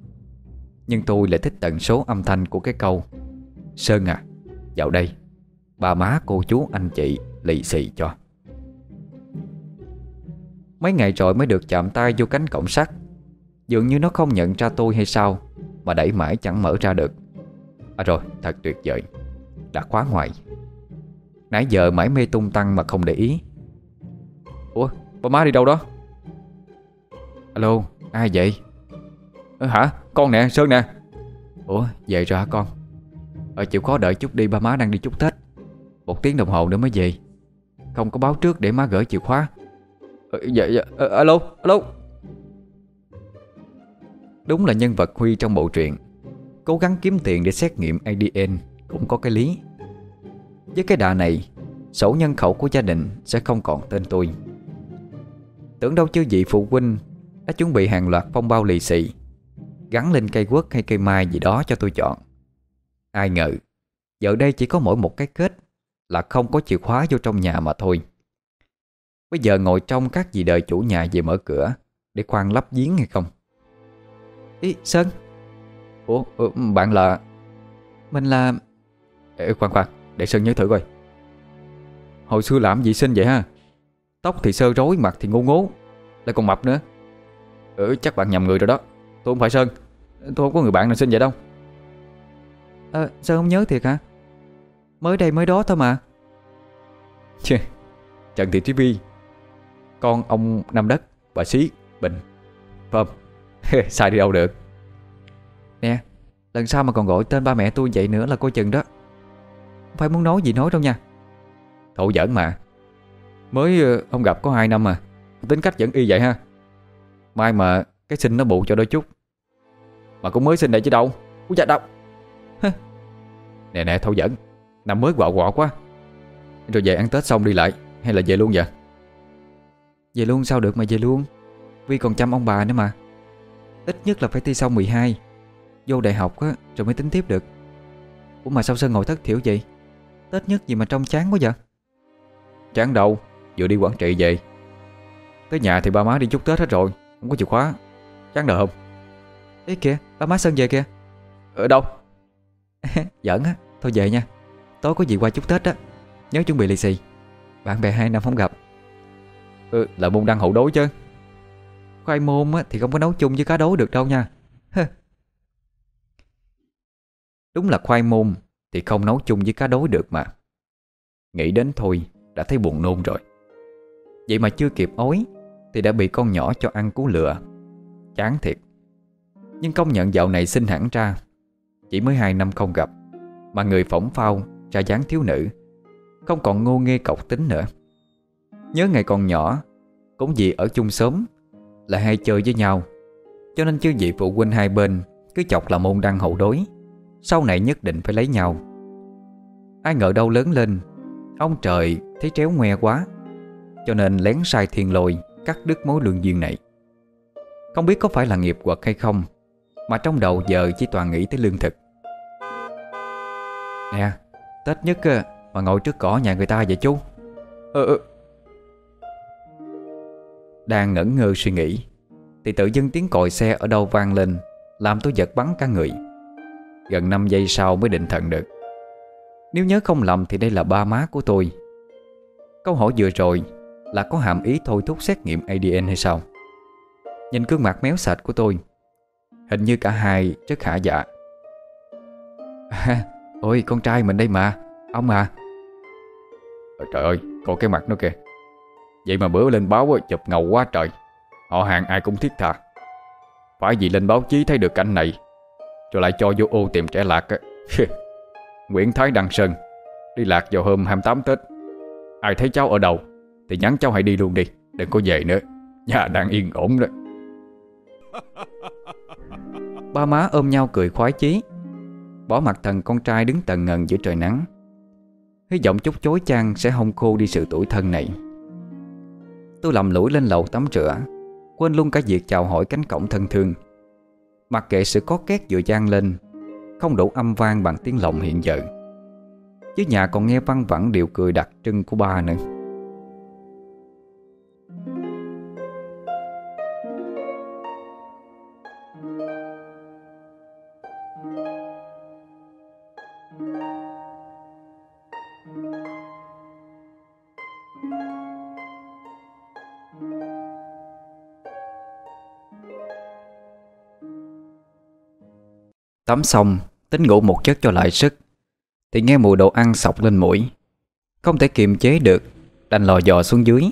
Nhưng tôi lại thích tần số âm thanh của cái câu, Sơn à Dạo đây Bà má cô chú anh chị lì xì cho. Mấy ngày rồi mới được chạm tay vô cánh cổng sắt. Dường như nó không nhận ra tôi hay sao. Mà đẩy mãi chẳng mở ra được. À rồi thật tuyệt vời. Đã khóa ngoài. Nãy giờ mãi mê tung tăng mà không để ý. Ủa ba má đi đâu đó? Alo ai vậy? Ờ, Hả con nè Sơn nè. Ủa về rồi hả con? Ở chịu khó đợi chút đi ba má đang đi chúc Tết. Một tiếng đồng hồ nữa mới về. Không có báo trước để má gửi chìa khóa. Ờ, Dạ dạ ờ, Alo alo. Đúng là nhân vật Huy trong bộ truyện. Cố gắng kiếm tiền để xét nghiệm ADN Cũng có cái lý. Với cái đà này, Sổ nhân khẩu của gia đình sẽ không còn tên tôi. Tưởng đâu chứ vị phụ huynh Đã chuẩn bị hàng loạt phong bao lì xì, Gắn lên cây quất hay cây mai gì đó cho tôi chọn. Ai ngờ, Giờ đây chỉ có mỗi một cái kết Là không có chìa khóa vô trong nhà mà thôi. Bây giờ ngồi trong các vị đợi chủ nhà về mở cửa Để khoan lắp giếng hay không? Ý Sơn? Ủa bạn là? Mình là Ê, Khoan khoan để Sơn nhớ thử coi. Hồi xưa làm gì xinh vậy ha? Tóc thì sơ rối Mặt thì ngô ngố Lại còn mập nữa. Ừ chắc bạn nhầm người rồi đó. Tôi không phải Sơn. Tôi không có người bạn nào xinh vậy đâu. Ờ Sơn không nhớ thiệt hả? Mới đây mới đó thôi mà. Chê Trần Thị TV Con ông Nam Đất Bà Xí Bình. Phải không Sai đi đâu được? Nè Lần sau mà còn gọi tên ba mẹ tôi vậy nữa là coi chừng đó. Không phải muốn nói gì nói đâu nha. Thổ giỡn mà. Mới ờ, không gặp có 2 năm mà. Tính cách vẫn y vậy ha. Mai mà cái sinh nó bù cho đôi chút. Mà cũng mới sinh đây chứ đâu. Úi dạ đâu Nè nè thổ giỡn. Năm mới quạo quọ quá. Rồi về ăn Tết xong đi lại. Hay là về luôn vậy? Về luôn sao được mà về luôn? Vì còn chăm ông bà nữa mà Ít nhất là phải thi xong 12 Vô đại học á rồi mới tính tiếp được. Ủa mà sao Sơn ngồi thất thiểu vậy? Tết nhất gì mà trông chán quá vậy? Chán đâu Vừa đi Quảng Trị về. Tới nhà thì ba má đi chúc Tết hết rồi Không có chìa khóa. Chán đời không? Ê kìa ba má Sơn về kìa. Ở đâu? Giỡn á Thôi về nha. Tối có gì qua chúc Tết á Nhớ chuẩn bị lì xì. Bạn bè hai năm không gặp. Ừ, Là môn đăng hậu đối chứ Khoai môn á, thì không có nấu chung với cá đối được đâu nha. Đúng là khoai môn Thì không nấu chung với cá đối được mà. Nghĩ đến thôi Đã thấy buồn nôn rồi. Vậy mà chưa kịp ối Thì đã bị con nhỏ cho ăn cú lừa. Chán thiệt. Nhưng công nhận dạo này sinh hẳn ra. Chỉ mới hai năm không gặp Mà người phỏng phao ra dáng thiếu nữ. Không còn ngô nghê cọc tính nữa. Nhớ ngày còn nhỏ Cũng vì ở chung sớm là hay chơi với nhau. Cho nên chứ vị phụ huynh hai bên Cứ chọc là môn đăng hậu đối, Sau này nhất định phải lấy nhau. Ai ngờ đâu lớn lên, Ông trời thấy tréo ngoe quá, Cho nên lén sai thiên lôi Cắt đứt mối lương duyên này. Không biết có phải là nghiệp quật hay không, Mà trong đầu giờ chỉ toàn nghĩ tới lương thực. Nè, Tết nhất mà ngồi trước cỏ nhà người ta vậy chú? Ờ ừ. Đang ngẩn ngơ suy nghĩ. Thì tự dưng tiếng còi xe ở đâu vang lên Làm tôi giật bắn cả người. Gần 5 giây sau mới định thần được. Nếu nhớ không lầm thì đây là ba má của tôi. Câu hỏi vừa rồi Là có hàm ý thôi thúc xét nghiệm ADN hay sao? Nhìn gương mặt méo sạch của tôi Hình như cả hai rất hạ dạ à, Ôi con trai mình đây mà Ông à. Trời ơi Coi cái mặt nó kìa. Vậy mà bữa lên báo chụp ngầu quá trời. Họ hàng ai cũng thiết tha. Phải vì lên báo chí thấy được cảnh này Rồi lại cho vô ô tìm trẻ lạc Nguyễn Thái Đăng Sơn Đi lạc vào hôm 28 Tết. Ai thấy cháu ở đâu Thì nhắn cháu hãy đi luôn đi Đừng có về nữa. Nhà đang yên ổn đó. Ba má ôm nhau cười khoái chí. Bỏ mặt thần con trai đứng tần ngần giữa trời nắng. Hy vọng chút chối chang sẽ hông khô đi sự tuổi thân này Tôi lầm lũi lên lầu tắm rửa, Quên luôn cả việc chào hỏi cánh cổng thân thương. Mặc kệ sự có két vừa gian lên, Không đủ âm vang bằng tiếng lòng hiện giờ. Chứ nhà còn nghe văng vẳng điệu cười đặc trưng của ba nữa. Tắm xong Tính ngủ một giấc cho lại sức Thì nghe mùi đồ ăn sọc lên mũi. Không thể kiềm chế được Đành lò dò xuống dưới.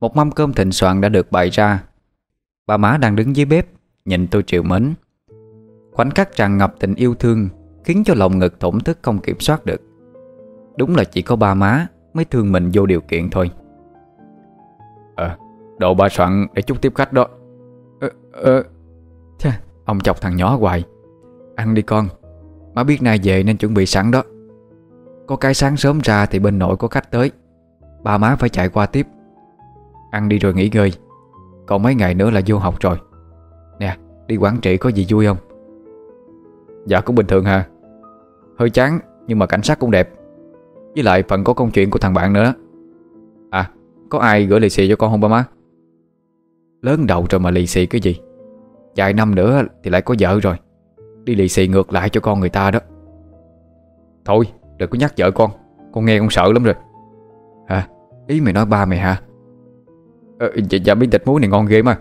Một mâm cơm thịnh soạn đã được bày ra. Bà má đang đứng dưới bếp Nhìn tôi triệu mến. Khoảnh khắc tràn ngập tình yêu thương Khiến cho lòng ngực thổn thức không kiểm soát được. Đúng là chỉ có ba má Mới thương mình vô điều kiện thôi. Ờ Đồ ba soạn để chút tiếp khách đó. Ờ Ờ. Chà, Ông chọc thằng nhỏ hoài Ăn đi con. Má biết nay về nên chuẩn bị sẵn đó. Có cái sáng sớm ra thì bên nội có khách tới. Ba má phải chạy qua tiếp. Ăn đi rồi nghỉ ngơi. Còn mấy ngày nữa là vô học rồi. Nè, đi Quảng Trị có gì vui không? Dạ cũng bình thường ha Hơi chán, nhưng mà cảnh sát cũng đẹp. Với lại phần có công chuyện của thằng bạn nữa. À có ai gửi lì xì cho con không ba má? Lớn đầu rồi mà lì xì cái gì? Vài năm nữa thì lại có vợ rồi. Đi lì xì ngược lại cho con người ta đó. Thôi đừng có nhắc vợ con. Con nghe con sợ lắm rồi. Hả? Ý mày nói ba mày hả? Ờ, dạ, dạ miếng thịt muối này ngon ghê mà.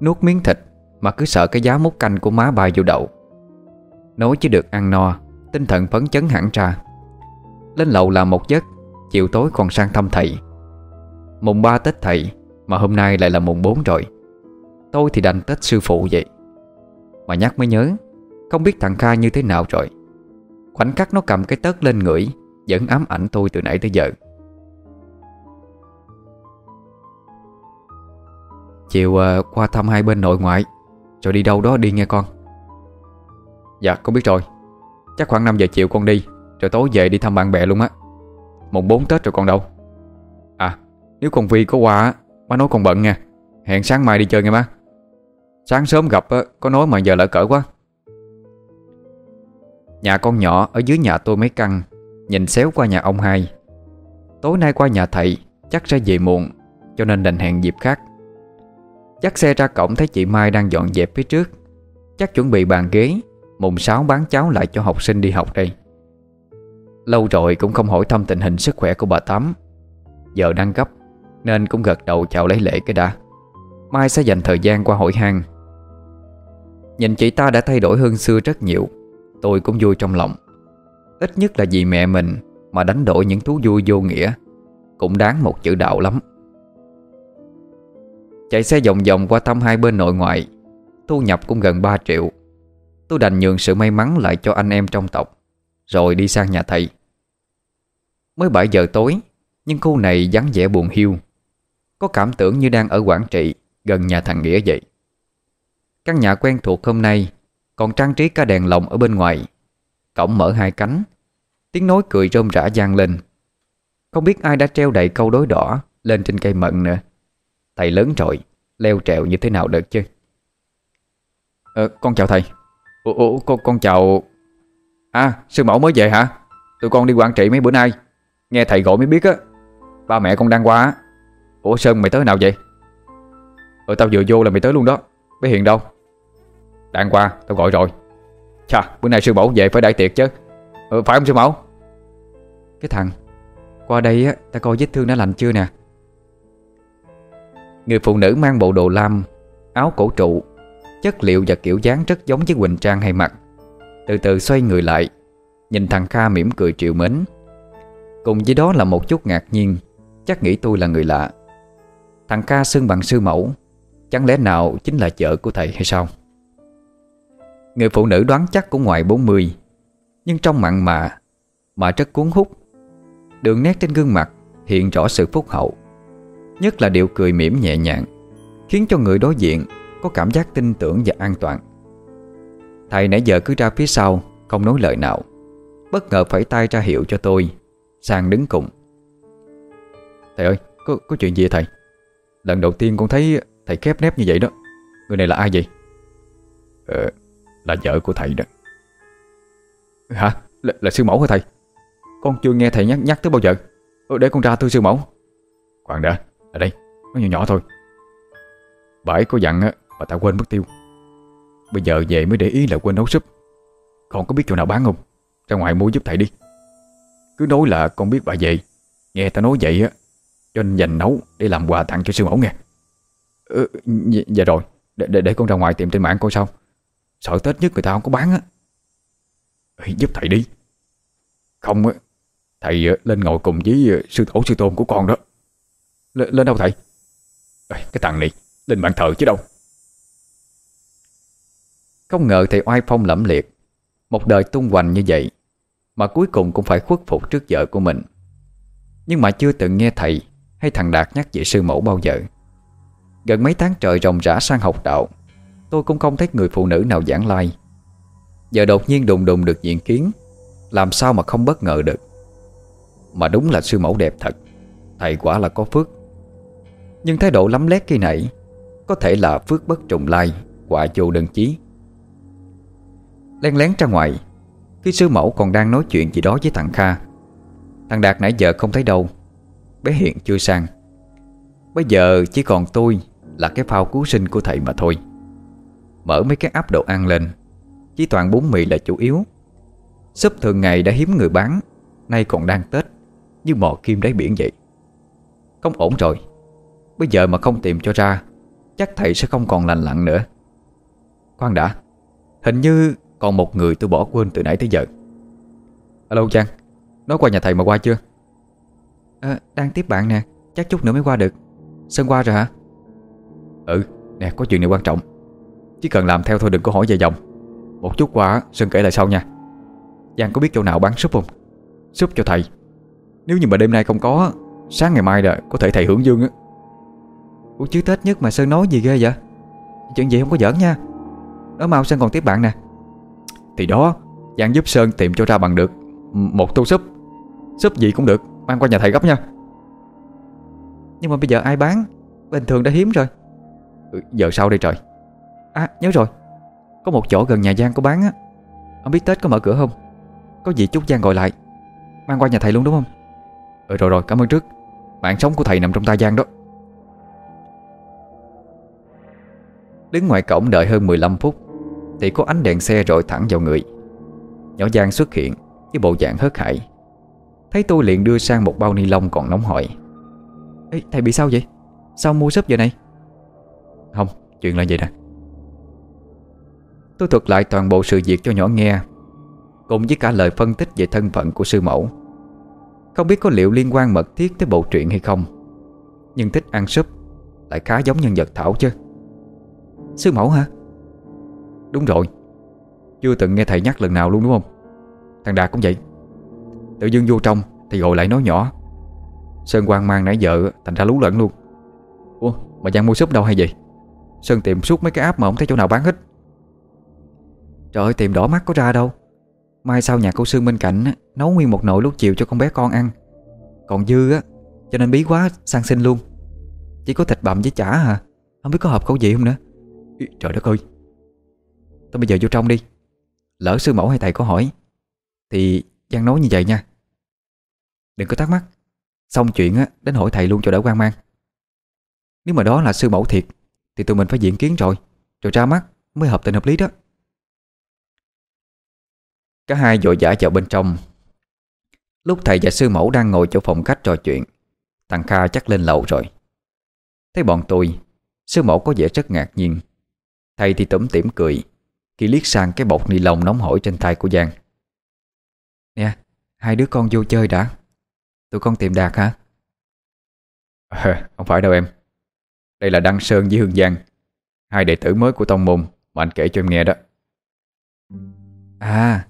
Nuốt miếng thịt Mà cứ sợ cái giá múc canh của má bà vô đậu. Nói chứ được ăn no Tinh thần phấn chấn hẳn ra. Lên lầu làm một giấc Chiều tối còn sang thăm thầy. Mùng 3 Tết thầy Mà hôm nay lại là mùng 4 rồi. Tôi thì đành Tết sư phụ vậy mà nhắc mới nhớ Không biết thằng Kha như thế nào rồi. Khoảnh khắc nó cầm cái tớt lên ngửi Vẫn ám ảnh tôi từ nãy tới giờ. Chiều uh, qua thăm hai bên nội ngoại Rồi đi đâu đó đi nghe con. Dạ con biết rồi. Chắc khoảng 5 giờ chiều con đi Rồi tối về đi thăm bạn bè luôn á. Mùng 4 Tết rồi con đâu. À nếu con Vi có qua á Má nói con bận nha. Hẹn sáng mai đi chơi nghe má. Sáng sớm gặp có nói mà giờ lỡ cỡ quá. Nhà con nhỏ ở dưới nhà tôi mấy căn Nhìn xéo qua nhà ông hai. Tối nay qua nhà thầy, Chắc sẽ về muộn, Cho nên đành hẹn dịp khác. Chắc xe ra cổng thấy chị Mai đang dọn dẹp phía trước. Chắc chuẩn bị bàn ghế, Mùng 6 bán cháo lại cho học sinh đi học đây. Lâu rồi cũng không hỏi thăm tình hình sức khỏe của bà Tám Giờ đang gấp, Nên cũng gật đầu chào lấy lễ cái đã. Mai sẽ dành thời gian qua hội hang. Nhìn chị ta đã thay đổi hơn xưa rất nhiều. Tôi cũng vui trong lòng. Ít nhất là vì mẹ mình Mà đánh đổi những thú vui vô nghĩa. Cũng đáng một chữ đạo lắm. Chạy xe vòng vòng qua thăm hai bên nội ngoại. Thu nhập cũng gần 3 triệu. Tôi đành nhường sự may mắn lại cho anh em trong tộc, Rồi đi sang nhà thầy. Mới 7 giờ tối, Nhưng khu này vắng vẻ buồn hiu. Có cảm tưởng như đang ở Quảng Trị, Gần nhà thằng Nghĩa vậy. Căn nhà quen thuộc hôm nay Còn trang trí cả đèn lồng ở bên ngoài. Cổng mở hai cánh Tiếng nói cười rôm rã gian lên. Không biết ai đã treo đầy câu đối đỏ Lên trên cây mận nữa. Thầy lớn rồi Leo trèo như thế nào được chứ? Ờ, Con chào thầy. Ủa, ủa con, con chào À sư mẫu mới về hả? Tụi con đi quản Trị mấy bữa nay. Nghe thầy gọi mới biết á. Ba mẹ con đang qua Ủa Sơn mày tới nào vậy? Ờ tao vừa vô là mày tới luôn đó. Bé Hiền đâu? Đang qua tao gọi rồi. Chà bữa nay sư mẫu về phải đại tiệc chứ. Ừ, Phải không sư mẫu? Cái thằng Qua đây á ta coi vết thương đã lành chưa nè. Người phụ nữ mang bộ đồ lam Áo cổ trụ Chất liệu và kiểu dáng rất giống với Quỳnh Trang hay mặc. Từ từ xoay người lại Nhìn thằng Kha mỉm cười triệu mến. Cùng với đó là một chút ngạc nhiên Chắc nghĩ tôi là người lạ. Thằng Kha xưng bằng sư mẫu Chẳng lẽ nào chính là vợ của thầy hay sao? Người phụ nữ đoán chắc cũng ngoài 40 Nhưng trong mặn mà Mà rất cuốn hút. Đường nét trên gương mặt hiện rõ sự phúc hậu. Nhất là điệu cười mỉm nhẹ nhàng Khiến cho người đối diện Có cảm giác tin tưởng và an toàn. Thầy nãy giờ cứ ra phía sau Không nói lời nào. Bất ngờ phải tay ra hiệu cho tôi Sang đứng cùng. Thầy ơi có, có chuyện gì thầy? Lần đầu tiên con thấy thầy khép nép như vậy đó. Người này là ai vậy? Ờ là vợ của thầy đó. Hả? Là, là sư mẫu hả thầy? Con chưa nghe thầy nhắc nhắc tới bao giờ. Ừ, Để con ra tôi sư mẫu. Khoan đã Ở đây Nó nhỏ nhỏ thôi. Bãi có dặn Mà ta quên mất tiêu. Bây giờ về mới để ý là quên nấu súp. Con có biết chỗ nào bán không? Ra ngoài mua giúp thầy đi. Cứ nói là con biết bà về. Nghe ta nói vậy á Cho nên dành nấu để làm quà tặng cho sư mẫu nghe. Ừ, Dạ rồi để, để, để con ra ngoài tìm trên mạng coi sao. Sợ Tết nhất người ta không có bán á. Giúp thầy đi. Không á, Thầy ờ, lên ngồi cùng với ờ, sư tổ, sư tôn của con đó. L Lên đâu thầy? Cái thằng này, lên bàn thờ chứ đâu. Không ngờ thầy oai phong lẫm liệt. Một đời tung hoành như vậy, Mà cuối cùng cũng phải khuất phục trước vợ của mình. Nhưng mà chưa từng nghe thầy Hay thằng Đạt nhắc về sư mẫu bao giờ. Gần mấy tháng trời ròng rã sang học đạo Tôi cũng không thấy người phụ nữ nào giảng lai. Giờ đột nhiên đùng đùng được diện kiến, Làm sao mà không bất ngờ được? Mà đúng là sư mẫu đẹp thật, Thầy quả là có phước. Nhưng thái độ lắm lét khi nãy, Có thể là phước bất trùng lai, Quả vô đơn chí. Len lén ra ngoài, Khi sư mẫu còn đang nói chuyện gì đó với thằng Kha, Thằng Đạt nãy giờ không thấy đâu, Bé Hiện chưa sang. Bây giờ chỉ còn tôi Là cái phao cứu sinh của thầy mà thôi. Mở mấy cái áp đồ ăn lên. Chỉ toàn bún mì là chủ yếu. Súp thường ngày đã hiếm người bán Nay còn đang Tết Như mò kim đáy biển vậy. Không ổn rồi. Bây giờ mà không tìm cho ra Chắc thầy sẽ không còn lành lặn nữa. Khoan đã Hình như còn một người tôi bỏ quên từ nãy tới giờ. Alo Trang Nói qua nhà thầy mà qua chưa? À, Đang tiếp bạn nè Chắc chút nữa mới qua được. Sơn qua rồi hả? Ừ nè có chuyện này quan trọng. Chỉ cần làm theo thôi đừng có hỏi dài dòng. Một chút qua Sơn kể lại sau nha. Giang có biết chỗ nào bán súp không? Súp cho thầy. Nếu như mà đêm nay không có Sáng ngày mai là có thể thầy hưởng dương á. Ủa chứ Tết nhất mà Sơn nói gì ghê vậy? Chuyện gì không có giỡn nha. Nói mau Sơn còn tiếp bạn nè. Thì đó Giang giúp Sơn tìm cho ra bằng được Một tô súp. Súp gì cũng được Mang qua nhà thầy gấp nha. Nhưng mà bây giờ ai bán? Bình thường đã hiếm rồi. Ừ, Giờ sao đây trời. À nhớ rồi. Có một chỗ gần nhà Giang có bán á. Ông biết Tết có mở cửa không? Có gì chút Giang gọi lại. Mang qua nhà thầy luôn đúng không? Ừ rồi rồi cảm ơn trước Mạng sống của thầy nằm trong tay Giang đó. Đứng ngoài cổng đợi hơn 15 phút Thì có ánh đèn xe rọi thẳng vào người. Nhỏ Giang xuất hiện Với bộ dạng hớt hải. Thấy tôi liền đưa sang một bao ni lông còn nóng hỏi Ê, thầy bị sao vậy? Sao mua súp giờ này? Không, chuyện là vậy nè. Tôi thuật lại toàn bộ sự việc cho nhỏ nghe, Cùng với cả lời phân tích về thân phận của sư mẫu. Không biết có liệu liên quan mật thiết tới bộ truyện hay không, Nhưng thích ăn súp Lại khá giống nhân vật Thảo chứ. Sư mẫu hả? Đúng rồi. Chưa từng nghe thầy nhắc lần nào luôn đúng không? Thằng Đạt cũng vậy. Tự dưng vô trong thì gọi lại nói nhỏ. Sơn quang mang nãy giờ thành ra lú lẫn luôn. Ủa, mà Giang mua súp đâu hay gì Sơn tìm suốt mấy cái app mà không thấy chỗ nào bán hết. Trời ơi, tìm đỏ mắt có ra đâu. Mai sau nhà cô Sương bên cạnh Nấu nguyên một nồi lúc chiều cho con bé con ăn. Còn dư á, Cho nên bí quá, sang xin luôn. Chỉ có thịt bằm với chả hả Không biết có hợp khẩu vị không nữa. Trời đất ơi. Tao bây giờ vô trong đi. Lỡ sư mẫu hay thầy có hỏi, Thì Giang nói như vậy nha. Đừng có thắc mắc. Xong chuyện á, đến hỏi thầy luôn cho đỡ quan mang. Nếu mà đó là sư mẫu thiệt, Thì tụi mình phải diễn kiến rồi. Rồi ra mắt mới hợp tình hợp lý đó. Cả hai vội vã vào bên trong. Lúc thầy và sư mẫu đang ngồi chỗ phòng khách trò chuyện Thằng Kha chắc lên lầu rồi. Thấy bọn tôi Sư mẫu có vẻ rất ngạc nhiên. Thầy thì tủm tỉm cười Khi liếc sang cái bọc ni lông nóng hổi trên tay của Giang. Nè Hai đứa con vô chơi đã. Tụi con tìm Đạt hả? À, Không phải đâu em. Đây là Đăng Sơn với Hương Giang. Hai đệ tử mới của Tông Môn Mà anh kể cho em nghe đó. À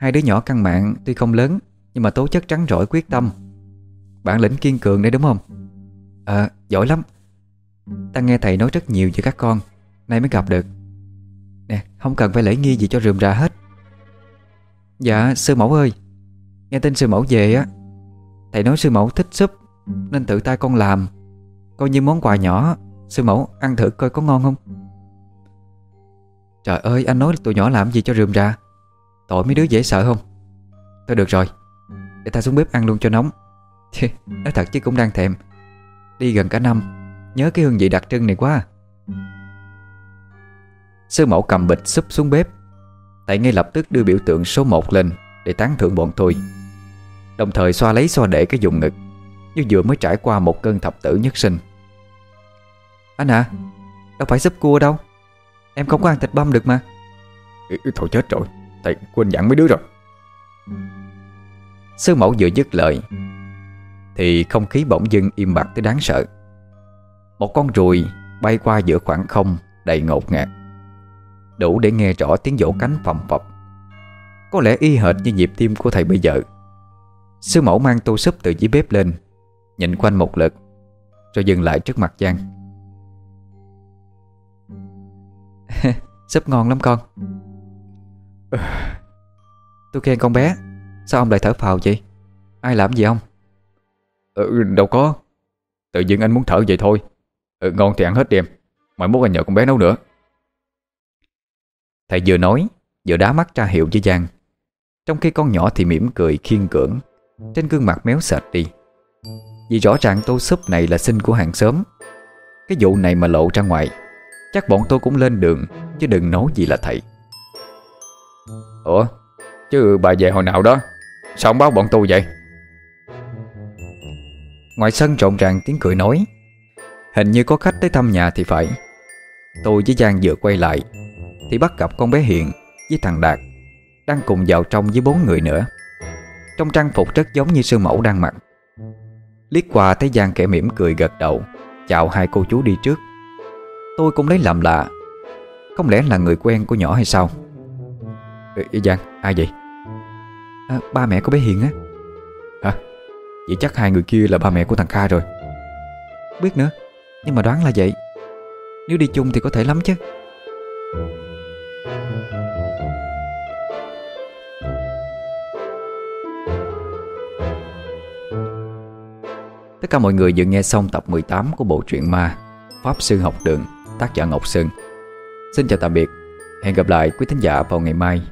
Hai đứa nhỏ căn mạng tuy không lớn, Nhưng mà tố chất trắng rỗi quyết tâm. Bản lĩnh kiên cường đấy đúng không? Ờ giỏi lắm. Ta nghe thầy nói rất nhiều về các con, Nay mới gặp được. Nè, không cần phải lễ nghi gì cho rườm rà hết. Dạ sư mẫu ơi. Nghe tin sư mẫu về á. Thầy nói sư mẫu thích súp, Nên tự tay con làm. Coi như món quà nhỏ, Sư mẫu ăn thử coi có ngon không? Trời ơi, anh nói tụi nhỏ làm gì cho rườm ra Tội mấy đứa dễ sợ không? Thôi được rồi, Để ta xuống bếp ăn luôn cho nóng. Nói thật chứ cũng đang thèm. Đi gần cả năm, Nhớ cái hương vị đặc trưng này quá à. Sư mẫu cầm bịch súp xuống bếp. Tại ngay lập tức đưa biểu tượng số 1 lên Để tán thưởng bọn tôi. Đồng thời xoa lấy xoa để cái dùng ngực, Như vừa mới trải qua một cơn thập tử nhất sinh. Anh à Đâu phải súp cua đâu. Em không có ăn thịt băm được mà. Thôi chết rồi. Thầy quên dặn mấy đứa rồi. Sư mẫu vừa dứt lời, Thì không khí bỗng dưng im bặt tới đáng sợ. Một con ruồi bay qua giữa khoảng không Đầy ngột ngạt, Đủ để nghe rõ tiếng vỗ cánh phầm phập. Có lẽ y hệt như nhịp tim của thầy bây giờ. Sư mẫu mang tô súp từ dưới bếp lên, Nhìn quanh một lượt, Rồi dừng lại trước mặt Giang. Súp ngon lắm con. Tôi khen con bé. Sao ông lại thở phào vậy? Ai làm gì ông? Ừ, Đâu có. Tự nhiên anh muốn thở vậy thôi. Ừ, Ngon thì ăn hết đi em. Mai mốt anh nhờ con bé nấu nữa. Thầy vừa nói Vừa đá mắt ra hiệu với Giang. Trong khi con nhỏ thì mỉm cười khiên cưỡng Trên gương mặt méo sệt đi. Vì rõ ràng tô súp này là sinh của hàng xóm. Cái vụ này mà lộ ra ngoài Chắc bọn tôi cũng lên đường Chứ đừng nói gì là thầy. Ủa? Chứ bà về hồi nào đó? Sao không báo bọn tôi vậy? Ngoài sân rộn ràng tiếng cười nói. Hình như có khách tới thăm nhà thì phải. Tôi với Giang vừa quay lại, Thì bắt gặp con bé Hiền Với thằng Đạt Đang cùng vào trong với bốn người nữa. Trong trang phục rất giống như sư mẫu đang mặc. Liếc qua thấy Giang kẻ mỉm cười gật đầu, Chào hai cô chú đi trước. Tôi cũng lấy làm lạ. Không lẽ là người quen của nhỏ hay sao? Ê, Giang, ai vậy? À, ba mẹ của bé Hiền á. Hả? Vậy chắc hai người kia là ba mẹ của thằng Kha rồi. Biết nữa Nhưng mà đoán là vậy. Nếu đi chung thì có thể lắm chứ. Tất cả mọi người vừa nghe xong tập 18 của bộ truyện ma Pháp Sư Học Đường tác giả Ngọc Sơn. Xin chào tạm biệt. Hẹn gặp lại quý thính giả vào ngày mai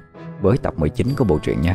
với tập 19 của bộ truyện nhé